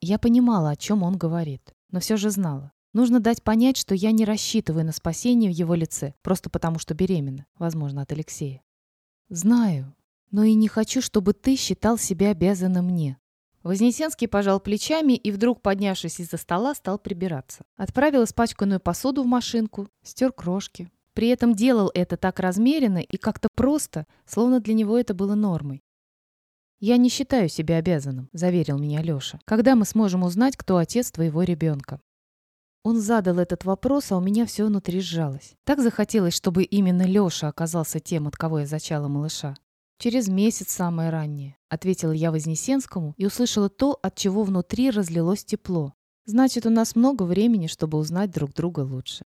Я понимала, о чем он говорит, но все же знала. Нужно дать понять, что я не рассчитываю на спасение в его лице, просто потому что беременна, возможно, от Алексея. Знаю, но и не хочу, чтобы ты считал себя обязанным мне. Вознесенский пожал плечами и вдруг, поднявшись из-за стола, стал прибираться. Отправил испачканную посуду в машинку, стер крошки. При этом делал это так размеренно и как-то просто, словно для него это было нормой. «Я не считаю себя обязанным», — заверил меня Лёша. «Когда мы сможем узнать, кто отец твоего ребенка?» Он задал этот вопрос, а у меня все внутри сжалось. Так захотелось, чтобы именно Лёша оказался тем, от кого я зачала малыша. «Через месяц самое раннее», — ответила я Вознесенскому и услышала то, от чего внутри разлилось тепло. «Значит, у нас много времени, чтобы узнать друг друга лучше».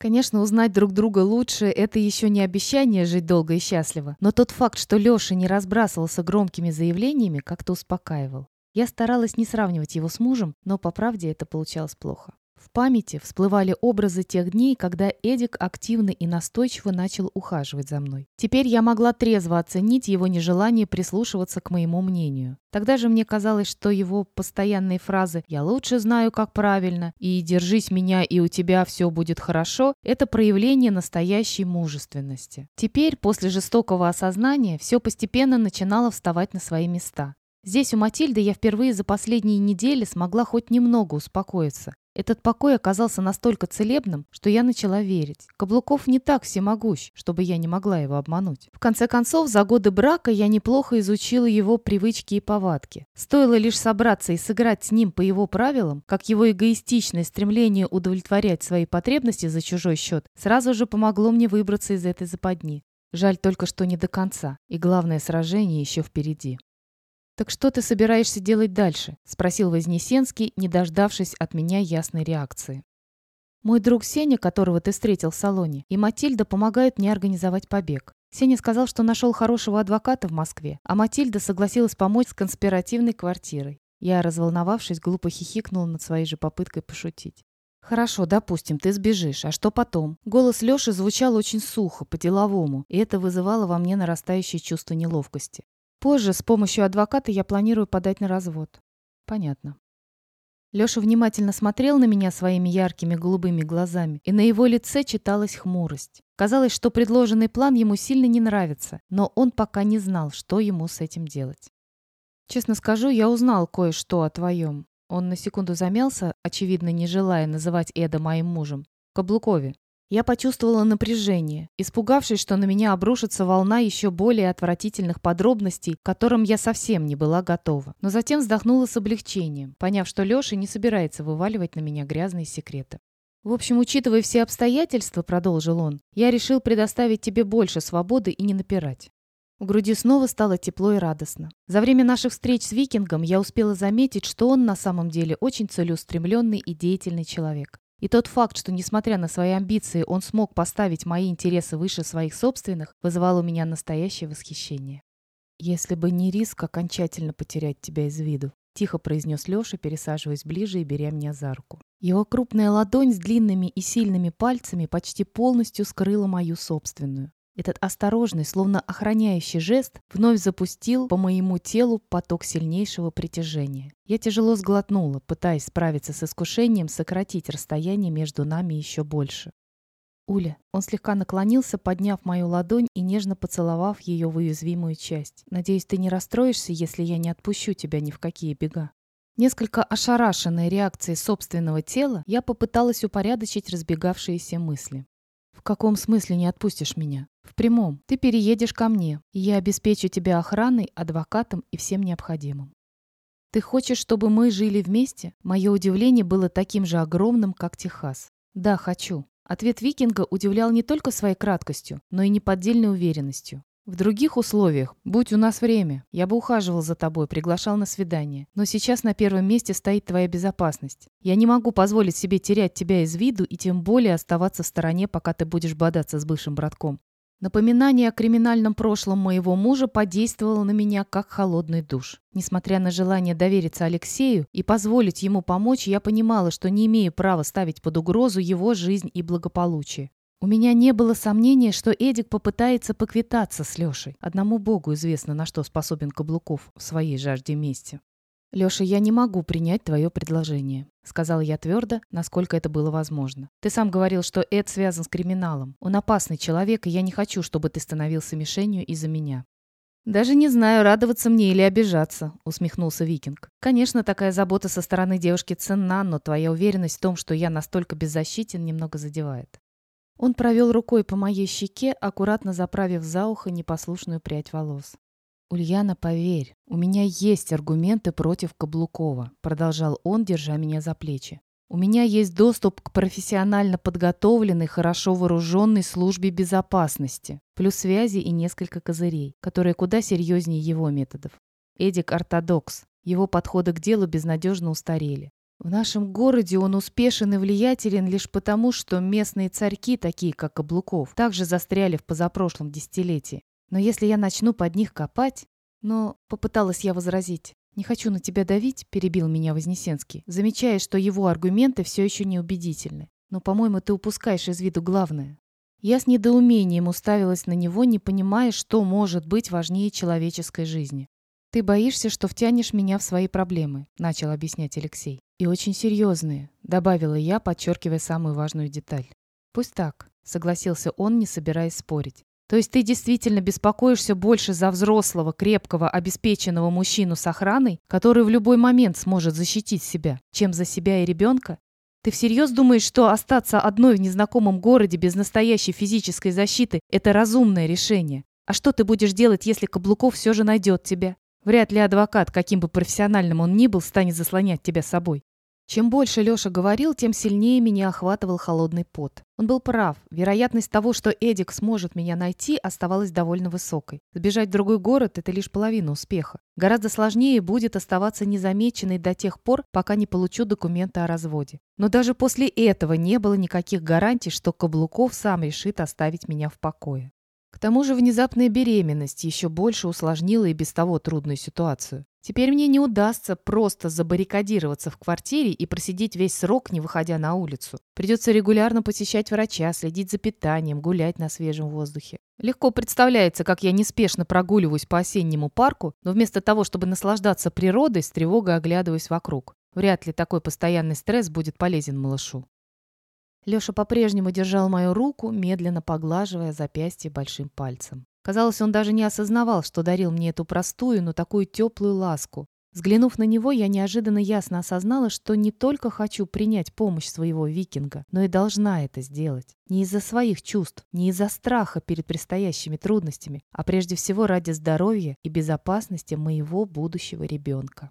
Конечно, узнать друг друга лучше – это еще не обещание жить долго и счастливо, но тот факт, что Леша не разбрасывался громкими заявлениями, как-то успокаивал. Я старалась не сравнивать его с мужем, но по правде это получалось плохо. В памяти всплывали образы тех дней, когда Эдик активно и настойчиво начал ухаживать за мной. Теперь я могла трезво оценить его нежелание прислушиваться к моему мнению. Тогда же мне казалось, что его постоянные фразы «я лучше знаю, как правильно» и «держись меня, и у тебя все будет хорошо» — это проявление настоящей мужественности. Теперь, после жестокого осознания, все постепенно начинало вставать на свои места. Здесь у Матильды я впервые за последние недели смогла хоть немного успокоиться. Этот покой оказался настолько целебным, что я начала верить. Каблуков не так всемогущ, чтобы я не могла его обмануть. В конце концов, за годы брака я неплохо изучила его привычки и повадки. Стоило лишь собраться и сыграть с ним по его правилам, как его эгоистичное стремление удовлетворять свои потребности за чужой счет сразу же помогло мне выбраться из этой западни. Жаль только, что не до конца, и главное сражение еще впереди. «Так что ты собираешься делать дальше?» – спросил Вознесенский, не дождавшись от меня ясной реакции. «Мой друг Сеня, которого ты встретил в салоне, и Матильда помогают мне организовать побег. Сеня сказал, что нашел хорошего адвоката в Москве, а Матильда согласилась помочь с конспиративной квартирой. Я, разволновавшись, глупо хихикнула над своей же попыткой пошутить. «Хорошо, допустим, ты сбежишь. А что потом?» Голос Лёши звучал очень сухо, по-деловому, и это вызывало во мне нарастающее чувство неловкости. Позже с помощью адвоката я планирую подать на развод. Понятно. Лёша внимательно смотрел на меня своими яркими голубыми глазами, и на его лице читалась хмурость. Казалось, что предложенный план ему сильно не нравится, но он пока не знал, что ему с этим делать. «Честно скажу, я узнал кое-что о твоем». Он на секунду замялся, очевидно, не желая называть Эда моим мужем. «Каблукове. Я почувствовала напряжение, испугавшись, что на меня обрушится волна еще более отвратительных подробностей, к которым я совсем не была готова. Но затем вздохнула с облегчением, поняв, что Леша не собирается вываливать на меня грязные секреты. «В общем, учитывая все обстоятельства, — продолжил он, — я решил предоставить тебе больше свободы и не напирать. В груди снова стало тепло и радостно. За время наших встреч с Викингом я успела заметить, что он на самом деле очень целеустремленный и деятельный человек. И тот факт, что, несмотря на свои амбиции, он смог поставить мои интересы выше своих собственных, вызывал у меня настоящее восхищение. «Если бы не риск окончательно потерять тебя из виду», — тихо произнес Леша, пересаживаясь ближе и беря меня за руку. Его крупная ладонь с длинными и сильными пальцами почти полностью скрыла мою собственную. Этот осторожный, словно охраняющий жест, вновь запустил по моему телу поток сильнейшего притяжения. Я тяжело сглотнула, пытаясь справиться с искушением сократить расстояние между нами еще больше. «Уля». Он слегка наклонился, подняв мою ладонь и нежно поцеловав ее в уязвимую часть. «Надеюсь, ты не расстроишься, если я не отпущу тебя ни в какие бега». Несколько ошарашенной реакцией собственного тела, я попыталась упорядочить разбегавшиеся мысли. «В каком смысле не отпустишь меня?» «В прямом. Ты переедешь ко мне, и я обеспечу тебя охраной, адвокатом и всем необходимым». «Ты хочешь, чтобы мы жили вместе?» Мое удивление было таким же огромным, как Техас. «Да, хочу». Ответ викинга удивлял не только своей краткостью, но и неподдельной уверенностью. В других условиях, будь у нас время, я бы ухаживал за тобой, приглашал на свидание. Но сейчас на первом месте стоит твоя безопасность. Я не могу позволить себе терять тебя из виду и тем более оставаться в стороне, пока ты будешь бодаться с бывшим братком. Напоминание о криминальном прошлом моего мужа подействовало на меня как холодный душ. Несмотря на желание довериться Алексею и позволить ему помочь, я понимала, что не имею права ставить под угрозу его жизнь и благополучие. У меня не было сомнения, что Эдик попытается поквитаться с Лешей. Одному богу известно, на что способен Каблуков в своей жажде мести. «Леша, я не могу принять твое предложение», — сказала я твердо, насколько это было возможно. «Ты сам говорил, что Эд связан с криминалом. Он опасный человек, и я не хочу, чтобы ты становился мишенью из-за меня». «Даже не знаю, радоваться мне или обижаться», — усмехнулся Викинг. «Конечно, такая забота со стороны девушки ценна, но твоя уверенность в том, что я настолько беззащитен, немного задевает». Он провел рукой по моей щеке, аккуратно заправив за ухо непослушную прядь волос. «Ульяна, поверь, у меня есть аргументы против Каблукова», продолжал он, держа меня за плечи. «У меня есть доступ к профессионально подготовленной, хорошо вооруженной службе безопасности, плюс связи и несколько козырей, которые куда серьезнее его методов. Эдик ортодокс, его подходы к делу безнадежно устарели. В нашем городе он успешен и влиятелен лишь потому, что местные царьки, такие как Каблуков, также застряли в позапрошлом десятилетии. Но если я начну под них копать... Но попыталась я возразить. «Не хочу на тебя давить», — перебил меня Вознесенский, замечая, что его аргументы все еще неубедительны. «Но, по-моему, ты упускаешь из виду главное». Я с недоумением уставилась на него, не понимая, что может быть важнее человеческой жизни. «Ты боишься, что втянешь меня в свои проблемы», — начал объяснять Алексей. «И очень серьезные», — добавила я, подчеркивая самую важную деталь. «Пусть так», — согласился он, не собираясь спорить. То есть ты действительно беспокоишься больше за взрослого, крепкого, обеспеченного мужчину с охраной, который в любой момент сможет защитить себя, чем за себя и ребенка? Ты всерьез думаешь, что остаться одной в незнакомом городе без настоящей физической защиты – это разумное решение? А что ты будешь делать, если Каблуков все же найдет тебя? Вряд ли адвокат, каким бы профессиональным он ни был, станет заслонять тебя собой. Чем больше Леша говорил, тем сильнее меня охватывал холодный пот. Он был прав. Вероятность того, что Эдик сможет меня найти, оставалась довольно высокой. Сбежать в другой город – это лишь половина успеха. Гораздо сложнее будет оставаться незамеченной до тех пор, пока не получу документы о разводе. Но даже после этого не было никаких гарантий, что Каблуков сам решит оставить меня в покое. К тому же внезапная беременность еще больше усложнила и без того трудную ситуацию. Теперь мне не удастся просто забаррикадироваться в квартире и просидеть весь срок, не выходя на улицу. Придется регулярно посещать врача, следить за питанием, гулять на свежем воздухе. Легко представляется, как я неспешно прогуливаюсь по осеннему парку, но вместо того, чтобы наслаждаться природой, с тревогой оглядываюсь вокруг. Вряд ли такой постоянный стресс будет полезен малышу. Леша по-прежнему держал мою руку, медленно поглаживая запястье большим пальцем. Казалось, он даже не осознавал, что дарил мне эту простую, но такую теплую ласку. Взглянув на него, я неожиданно ясно осознала, что не только хочу принять помощь своего викинга, но и должна это сделать. Не из-за своих чувств, не из-за страха перед предстоящими трудностями, а прежде всего ради здоровья и безопасности моего будущего ребенка.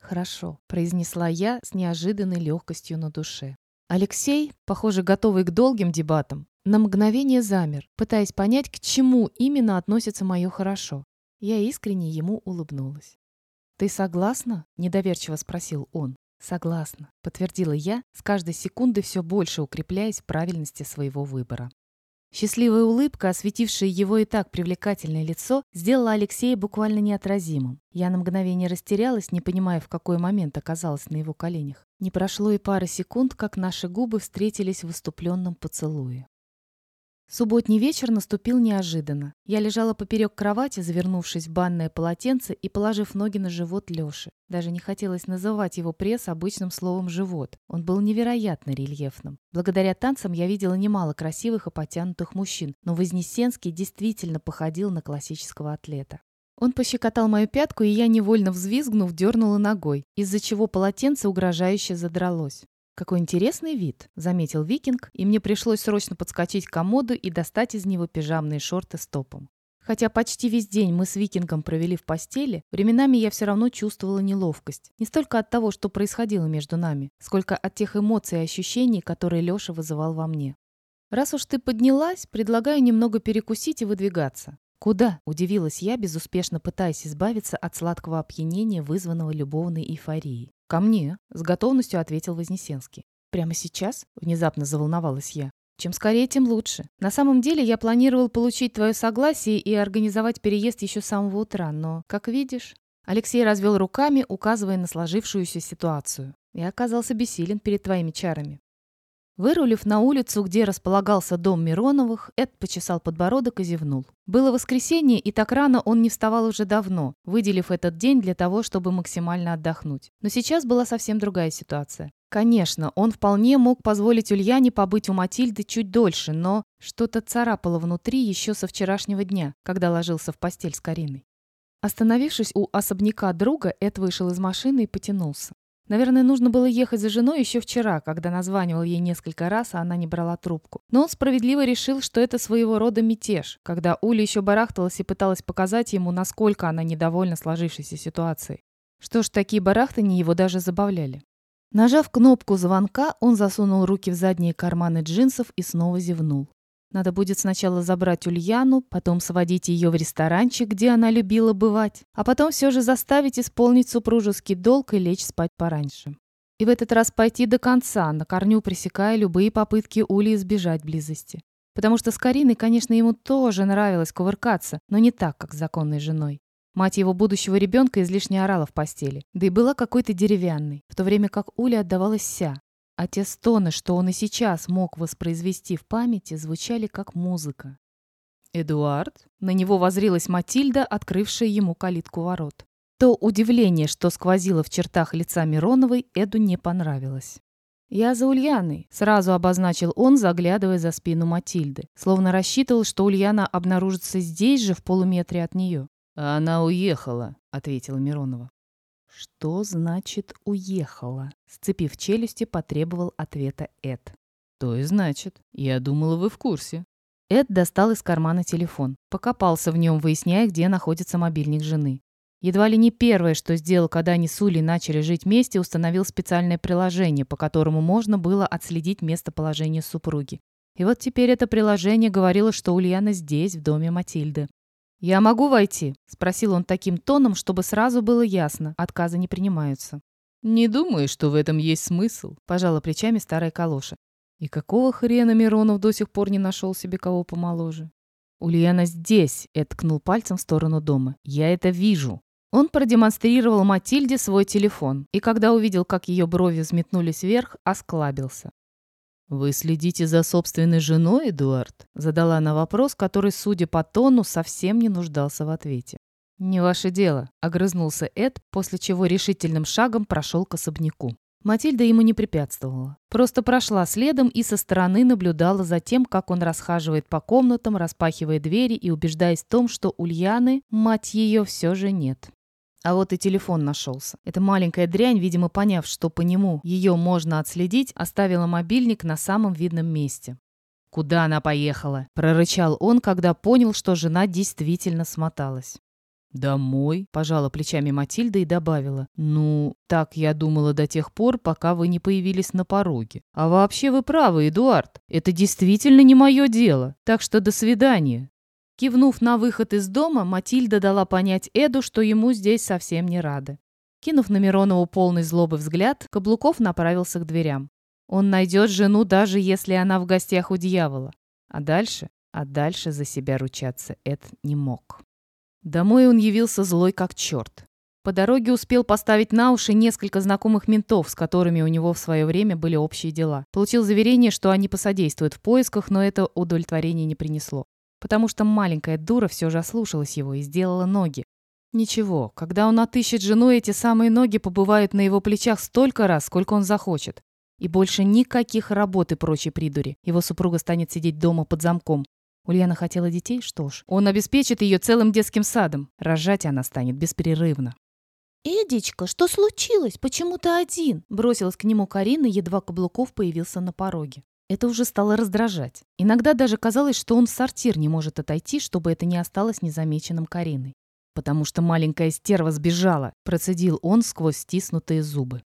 «Хорошо», — произнесла я с неожиданной легкостью на душе. Алексей, похоже, готовый к долгим дебатам, на мгновение замер, пытаясь понять, к чему именно относится мое «хорошо». Я искренне ему улыбнулась. «Ты согласна?» – недоверчиво спросил он. «Согласна», – подтвердила я, с каждой секунды все больше укрепляясь в правильности своего выбора. Счастливая улыбка, осветившая его и так привлекательное лицо, сделала Алексея буквально неотразимым. Я на мгновение растерялась, не понимая, в какой момент оказалась на его коленях. Не прошло и пары секунд, как наши губы встретились в выступленном поцелуе. Субботний вечер наступил неожиданно. Я лежала поперек кровати, завернувшись в банное полотенце и положив ноги на живот Лёши. Даже не хотелось называть его пресс обычным словом «живот». Он был невероятно рельефным. Благодаря танцам я видела немало красивых и потянутых мужчин, но Вознесенский действительно походил на классического атлета. Он пощекотал мою пятку, и я, невольно взвизгнув, дернула ногой, из-за чего полотенце угрожающе задралось. «Какой интересный вид», — заметил Викинг, и мне пришлось срочно подскочить к комоду и достать из него пижамные шорты с топом. Хотя почти весь день мы с Викингом провели в постели, временами я все равно чувствовала неловкость. Не столько от того, что происходило между нами, сколько от тех эмоций и ощущений, которые Леша вызывал во мне. «Раз уж ты поднялась, предлагаю немного перекусить и выдвигаться». «Куда?» – удивилась я, безуспешно пытаясь избавиться от сладкого опьянения, вызванного любовной эйфорией. «Ко мне», — с готовностью ответил Вознесенский. «Прямо сейчас?» — внезапно заволновалась я. «Чем скорее, тем лучше. На самом деле я планировал получить твое согласие и организовать переезд еще с самого утра, но, как видишь...» Алексей развел руками, указывая на сложившуюся ситуацию. «Я оказался бессилен перед твоими чарами. Вырулив на улицу, где располагался дом Мироновых, Эд почесал подбородок и зевнул. Было воскресенье, и так рано он не вставал уже давно, выделив этот день для того, чтобы максимально отдохнуть. Но сейчас была совсем другая ситуация. Конечно, он вполне мог позволить Ульяне побыть у Матильды чуть дольше, но что-то царапало внутри еще со вчерашнего дня, когда ложился в постель с Кариной. Остановившись у особняка друга, Эд вышел из машины и потянулся. Наверное, нужно было ехать за женой еще вчера, когда названивал ей несколько раз, а она не брала трубку. Но он справедливо решил, что это своего рода мятеж, когда Уля еще барахталась и пыталась показать ему, насколько она недовольна сложившейся ситуацией. Что ж, такие барахтания его даже забавляли. Нажав кнопку звонка, он засунул руки в задние карманы джинсов и снова зевнул. Надо будет сначала забрать Ульяну, потом сводить ее в ресторанчик, где она любила бывать, а потом все же заставить исполнить супружеский долг и лечь спать пораньше. И в этот раз пойти до конца, на корню пресекая любые попытки Ули избежать близости. Потому что с Кариной, конечно, ему тоже нравилось кувыркаться, но не так, как с законной женой. Мать его будущего ребенка излишне орала в постели, да и была какой-то деревянной, в то время как Уля отдавалась вся, а те стоны, что он и сейчас мог воспроизвести в памяти, звучали как музыка. «Эдуард?» На него возрилась Матильда, открывшая ему калитку ворот. То удивление, что сквозило в чертах лица Мироновой, Эду не понравилось. «Я за Ульяной», — сразу обозначил он, заглядывая за спину Матильды, словно рассчитывал, что Ульяна обнаружится здесь же, в полуметре от нее. «Она уехала», — ответила Миронова. «Что значит «уехала»?» Сцепив челюсти, потребовал ответа Эд. «То и значит. Я думала, вы в курсе». Эд достал из кармана телефон. Покопался в нем, выясняя, где находится мобильник жены. Едва ли не первое, что сделал, когда они с Улей начали жить вместе, установил специальное приложение, по которому можно было отследить местоположение супруги. И вот теперь это приложение говорило, что Ульяна здесь, в доме Матильды. «Я могу войти?» – спросил он таким тоном, чтобы сразу было ясно, отказы не принимаются. «Не думаю, что в этом есть смысл», – пожала плечами старая калоша. «И какого хрена Миронов до сих пор не нашел себе кого помоложе?» «Ульяна здесь!» – Эд ткнул пальцем в сторону дома. «Я это вижу!» Он продемонстрировал Матильде свой телефон, и когда увидел, как ее брови взметнулись вверх, осклабился. «Вы следите за собственной женой, Эдуард?» Задала она вопрос, который, судя по тону, совсем не нуждался в ответе. «Не ваше дело», — огрызнулся Эд, после чего решительным шагом прошел к особняку. Матильда ему не препятствовала. Просто прошла следом и со стороны наблюдала за тем, как он расхаживает по комнатам, распахивая двери и убеждаясь в том, что Ульяны, мать ее, все же нет. А вот и телефон нашелся. Эта маленькая дрянь, видимо, поняв, что по нему ее можно отследить, оставила мобильник на самом видном месте. «Куда она поехала?» – прорычал он, когда понял, что жена действительно смоталась. «Домой?» – пожала плечами Матильда и добавила. «Ну, так я думала до тех пор, пока вы не появились на пороге. А вообще вы правы, Эдуард. Это действительно не мое дело. Так что до свидания». Кивнув на выход из дома, Матильда дала понять Эду, что ему здесь совсем не рады. Кинув на Миронову полный злобы взгляд, Каблуков направился к дверям. Он найдет жену, даже если она в гостях у дьявола. А дальше, а дальше за себя ручаться Эд не мог. Домой он явился злой как черт. По дороге успел поставить на уши несколько знакомых ментов, с которыми у него в свое время были общие дела. Получил заверение, что они посодействуют в поисках, но это удовлетворение не принесло потому что маленькая дура все же ослушалась его и сделала ноги. Ничего, когда он отыщет жену, эти самые ноги побывают на его плечах столько раз, сколько он захочет. И больше никаких работ и прочей придури. Его супруга станет сидеть дома под замком. Ульяна хотела детей? Что ж, он обеспечит ее целым детским садом. Рожать она станет беспрерывно. «Эдичка, что случилось? Почему ты один?» Бросилась к нему Карина, едва Каблуков появился на пороге. Это уже стало раздражать. Иногда даже казалось, что он в сортир не может отойти, чтобы это не осталось незамеченным Кариной. «Потому что маленькая стерва сбежала», – процедил он сквозь стиснутые зубы.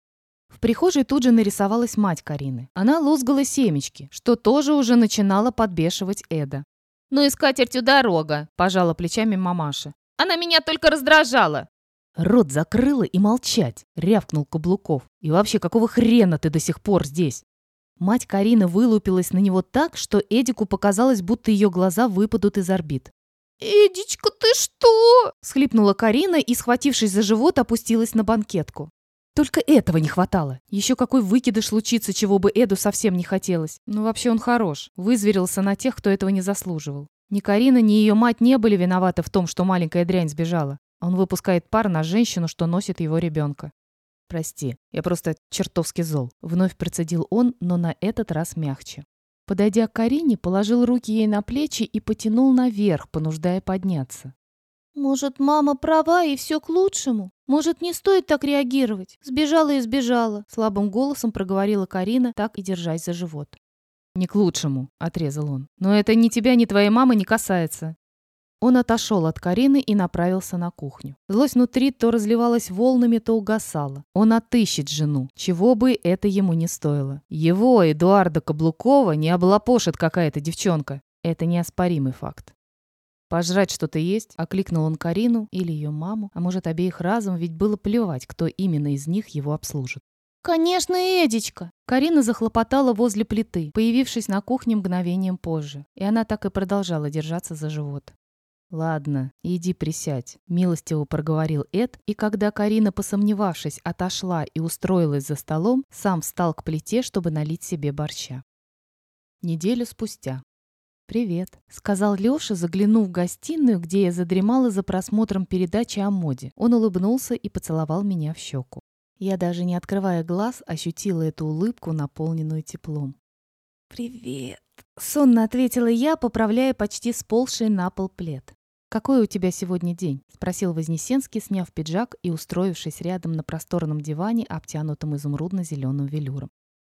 В прихожей тут же нарисовалась мать Карины. Она лузгала семечки, что тоже уже начинало подбешивать Эда. «Ну и с дорога», – пожала плечами мамаша. «Она меня только раздражала». «Рот закрыла и молчать!» — рявкнул Каблуков. «И вообще, какого хрена ты до сих пор здесь?» Мать Карины вылупилась на него так, что Эдику показалось, будто ее глаза выпадут из орбит. «Эдичка, ты что?» – схлипнула Карина и, схватившись за живот, опустилась на банкетку. Только этого не хватало. Еще какой выкидыш случится, чего бы Эду совсем не хотелось. Но вообще он хорош. Вызверился на тех, кто этого не заслуживал. Ни Карина, ни ее мать не были виноваты в том, что маленькая дрянь сбежала. Он выпускает пар на женщину, что носит его ребенка. «Прости, я просто чертовски зол», — вновь процедил он, но на этот раз мягче. Подойдя к Карине, положил руки ей на плечи и потянул наверх, понуждая подняться. «Может, мама права и все к лучшему? Может, не стоит так реагировать? Сбежала и сбежала», — слабым голосом проговорила Карина, так и держась за живот. «Не к лучшему», — отрезал он. «Но это ни тебя, ни твоей мамы не касается. Он отошел от Карины и направился на кухню. Злость внутри то разливалась волнами, то угасала. Он отыщет жену, чего бы это ему не стоило. Его, Эдуарда Каблукова, не облапошит какая-то девчонка. Это неоспоримый факт. «Пожрать что-то есть?» – окликнул он Карину или ее маму, а может обеих разом, ведь было плевать, кто именно из них его обслужит. «Конечно, Эдичка!» Карина захлопотала возле плиты, появившись на кухне мгновением позже, и она так и продолжала держаться за живот. «Ладно, иди присядь», — милостиво проговорил Эд, и когда Карина, посомневавшись, отошла и устроилась за столом, сам встал к плите, чтобы налить себе борща. Неделю спустя. «Привет», — сказал Лёша, заглянув в гостиную, где я задремала за просмотром передачи о моде. Он улыбнулся и поцеловал меня в щеку. Я даже не открывая глаз, ощутила эту улыбку, наполненную теплом. «Привет», — сонно ответила я, поправляя почти сползший на пол плед. «Какой у тебя сегодня день?» – спросил Вознесенский, сняв пиджак и устроившись рядом на просторном диване, обтянутом изумрудно-зеленым велюром.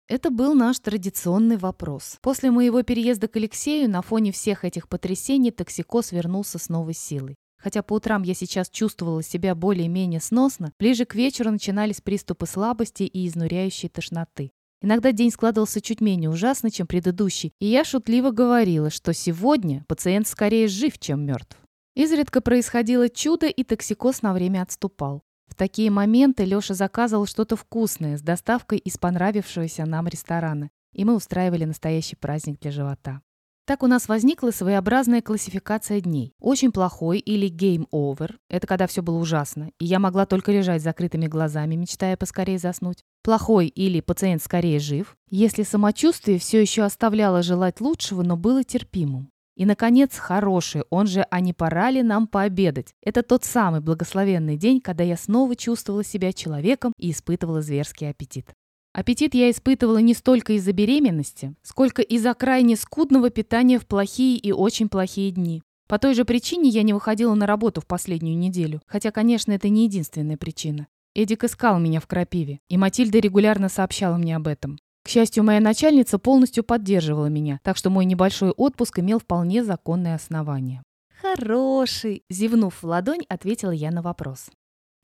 Это был наш традиционный вопрос. После моего переезда к Алексею на фоне всех этих потрясений токсикоз вернулся с новой силой. Хотя по утрам я сейчас чувствовала себя более-менее сносно, ближе к вечеру начинались приступы слабости и изнуряющей тошноты. Иногда день складывался чуть менее ужасно, чем предыдущий, и я шутливо говорила, что сегодня пациент скорее жив, чем мертв. Изредка происходило чудо, и токсикоз на время отступал. В такие моменты Лёша заказывал что-то вкусное с доставкой из понравившегося нам ресторана, и мы устраивали настоящий праздник для живота. Так у нас возникла своеобразная классификация дней. Очень плохой или game over – это когда все было ужасно, и я могла только лежать с закрытыми глазами, мечтая поскорее заснуть. Плохой или пациент скорее жив, если самочувствие все еще оставляло желать лучшего, но было терпимым. И, наконец, хороший, он же «А не пора ли нам пообедать?» Это тот самый благословенный день, когда я снова чувствовала себя человеком и испытывала зверский аппетит. Аппетит я испытывала не столько из-за беременности, сколько из-за крайне скудного питания в плохие и очень плохие дни. По той же причине я не выходила на работу в последнюю неделю, хотя, конечно, это не единственная причина. Эдик искал меня в крапиве, и Матильда регулярно сообщала мне об этом. К счастью, моя начальница полностью поддерживала меня, так что мой небольшой отпуск имел вполне законное основание. «Хороший!» – зевнув в ладонь, ответила я на вопрос.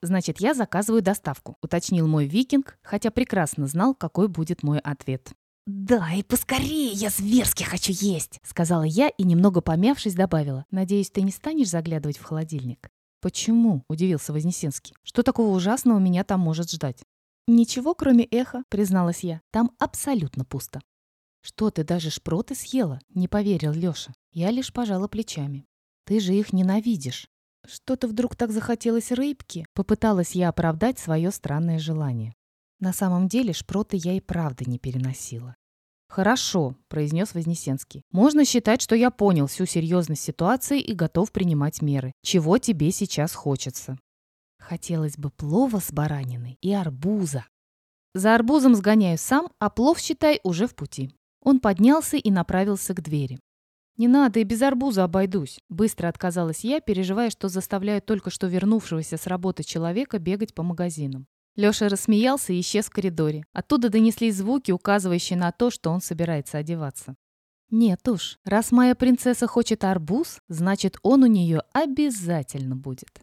«Значит, я заказываю доставку», – уточнил мой викинг, хотя прекрасно знал, какой будет мой ответ. «Да, и поскорее, я зверски хочу есть!» — сказала я и, немного помявшись, добавила. «Надеюсь, ты не станешь заглядывать в холодильник?» «Почему?» — удивился Вознесенский. «Что такого ужасного меня там может ждать?» «Ничего, кроме эха», — призналась я. «Там абсолютно пусто». «Что ты даже шпроты съела?» — не поверил Лёша. Я лишь пожала плечами. «Ты же их ненавидишь». Что-то вдруг так захотелось рыбки. Попыталась я оправдать свое странное желание. На самом деле шпроты я и правда не переносила. «Хорошо», — произнес Вознесенский. «Можно считать, что я понял всю серьезность ситуации и готов принимать меры. Чего тебе сейчас хочется?» Хотелось бы плова с бараниной и арбуза. За арбузом сгоняю сам, а плов, считай, уже в пути. Он поднялся и направился к двери. «Не надо, и без арбуза обойдусь», — быстро отказалась я, переживая, что заставляю только что вернувшегося с работы человека бегать по магазинам. Лёша рассмеялся и исчез в коридоре. Оттуда донеслись звуки, указывающие на то, что он собирается одеваться. «Нет уж, раз моя принцесса хочет арбуз, значит, он у нее обязательно будет».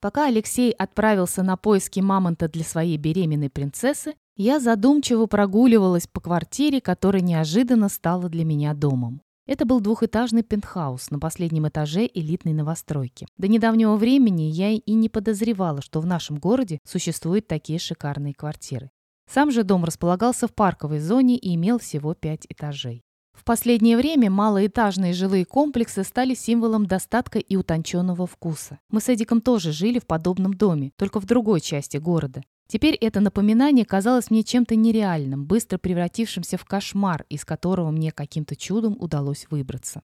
Пока Алексей отправился на поиски мамонта для своей беременной принцессы, я задумчиво прогуливалась по квартире, которая неожиданно стала для меня домом. Это был двухэтажный пентхаус на последнем этаже элитной новостройки. До недавнего времени я и не подозревала, что в нашем городе существуют такие шикарные квартиры. Сам же дом располагался в парковой зоне и имел всего пять этажей. В последнее время малоэтажные жилые комплексы стали символом достатка и утонченного вкуса. Мы с Эдиком тоже жили в подобном доме, только в другой части города. Теперь это напоминание казалось мне чем-то нереальным, быстро превратившимся в кошмар, из которого мне каким-то чудом удалось выбраться.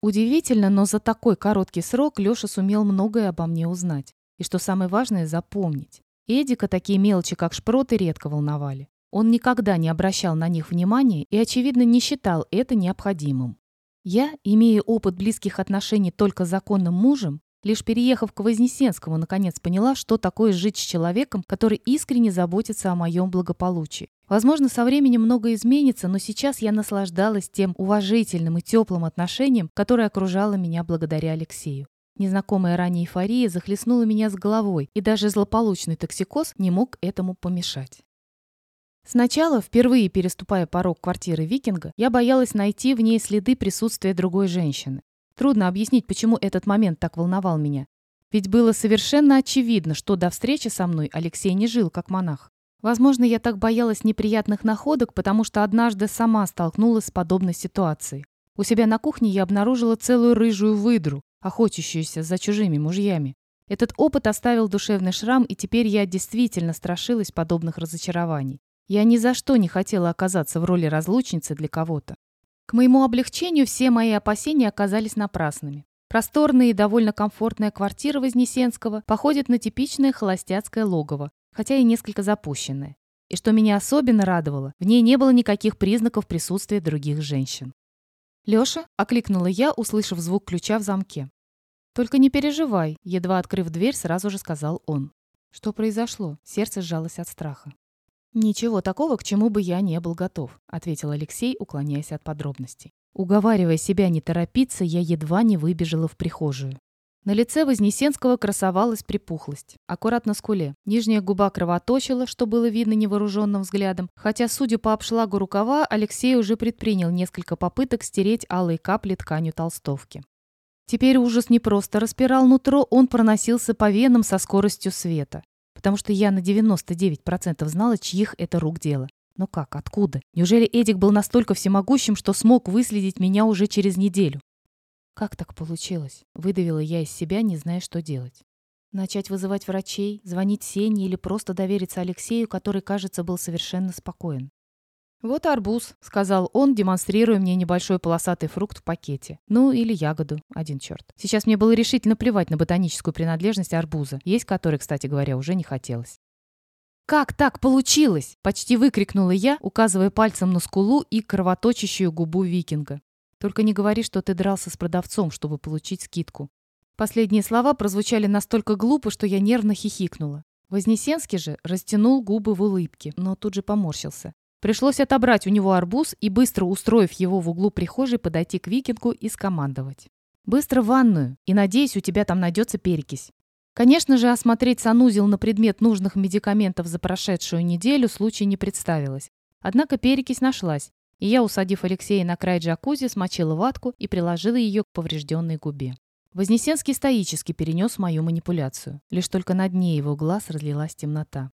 Удивительно, но за такой короткий срок Лёша сумел многое обо мне узнать. И что самое важное, запомнить. Эдика такие мелочи, как шпроты, редко волновали. Он никогда не обращал на них внимания и, очевидно, не считал это необходимым. Я, имея опыт близких отношений только с законным мужем, Лишь переехав к Вознесенскому, наконец поняла, что такое жить с человеком, который искренне заботится о моем благополучии. Возможно, со временем многое изменится, но сейчас я наслаждалась тем уважительным и теплым отношением, которое окружало меня благодаря Алексею. Незнакомая ранее эйфория захлестнула меня с головой, и даже злополучный токсикоз не мог этому помешать. Сначала, впервые переступая порог квартиры викинга, я боялась найти в ней следы присутствия другой женщины. Трудно объяснить, почему этот момент так волновал меня. Ведь было совершенно очевидно, что до встречи со мной Алексей не жил как монах. Возможно, я так боялась неприятных находок, потому что однажды сама столкнулась с подобной ситуацией. У себя на кухне я обнаружила целую рыжую выдру, охотящуюся за чужими мужьями. Этот опыт оставил душевный шрам, и теперь я действительно страшилась подобных разочарований. Я ни за что не хотела оказаться в роли разлучницы для кого-то. К моему облегчению все мои опасения оказались напрасными. Просторная и довольно комфортная квартира Вознесенского походит на типичное холостяцкое логово, хотя и несколько запущенное. И что меня особенно радовало, в ней не было никаких признаков присутствия других женщин. «Лёша?» – окликнула я, услышав звук ключа в замке. «Только не переживай», – едва открыв дверь, сразу же сказал он. Что произошло? Сердце сжалось от страха. «Ничего такого, к чему бы я не был готов», — ответил Алексей, уклоняясь от подробностей. Уговаривая себя не торопиться, я едва не выбежала в прихожую. На лице Вознесенского красовалась припухлость. Аккуратно скуле. Нижняя губа кровоточила, что было видно невооруженным взглядом, хотя, судя по обшлагу рукава, Алексей уже предпринял несколько попыток стереть алые капли тканью толстовки. Теперь ужас не просто распирал нутро, он проносился по венам со скоростью света потому что я на 99% знала, чьих это рук дело. Но как? Откуда? Неужели Эдик был настолько всемогущим, что смог выследить меня уже через неделю? Как так получилось? Выдавила я из себя, не зная, что делать. Начать вызывать врачей, звонить Сене или просто довериться Алексею, который, кажется, был совершенно спокоен. «Вот арбуз», — сказал он, демонстрируя мне небольшой полосатый фрукт в пакете. Ну, или ягоду. Один черт. Сейчас мне было решительно плевать на ботаническую принадлежность арбуза, есть который, кстати говоря, уже не хотелось. «Как так получилось?» – почти выкрикнула я, указывая пальцем на скулу и кровоточащую губу викинга. «Только не говори, что ты дрался с продавцом, чтобы получить скидку». Последние слова прозвучали настолько глупо, что я нервно хихикнула. Вознесенский же растянул губы в улыбке, но тут же поморщился. Пришлось отобрать у него арбуз и, быстро устроив его в углу прихожей, подойти к викингу и скомандовать. «Быстро в ванную, и, надеюсь, у тебя там найдется перекись». Конечно же, осмотреть санузел на предмет нужных медикаментов за прошедшую неделю случая не представилось. Однако перекись нашлась, и я, усадив Алексея на край джакузи, смочила ватку и приложила ее к поврежденной губе. Вознесенский стоически перенес мою манипуляцию. Лишь только на дне его глаз разлилась темнота.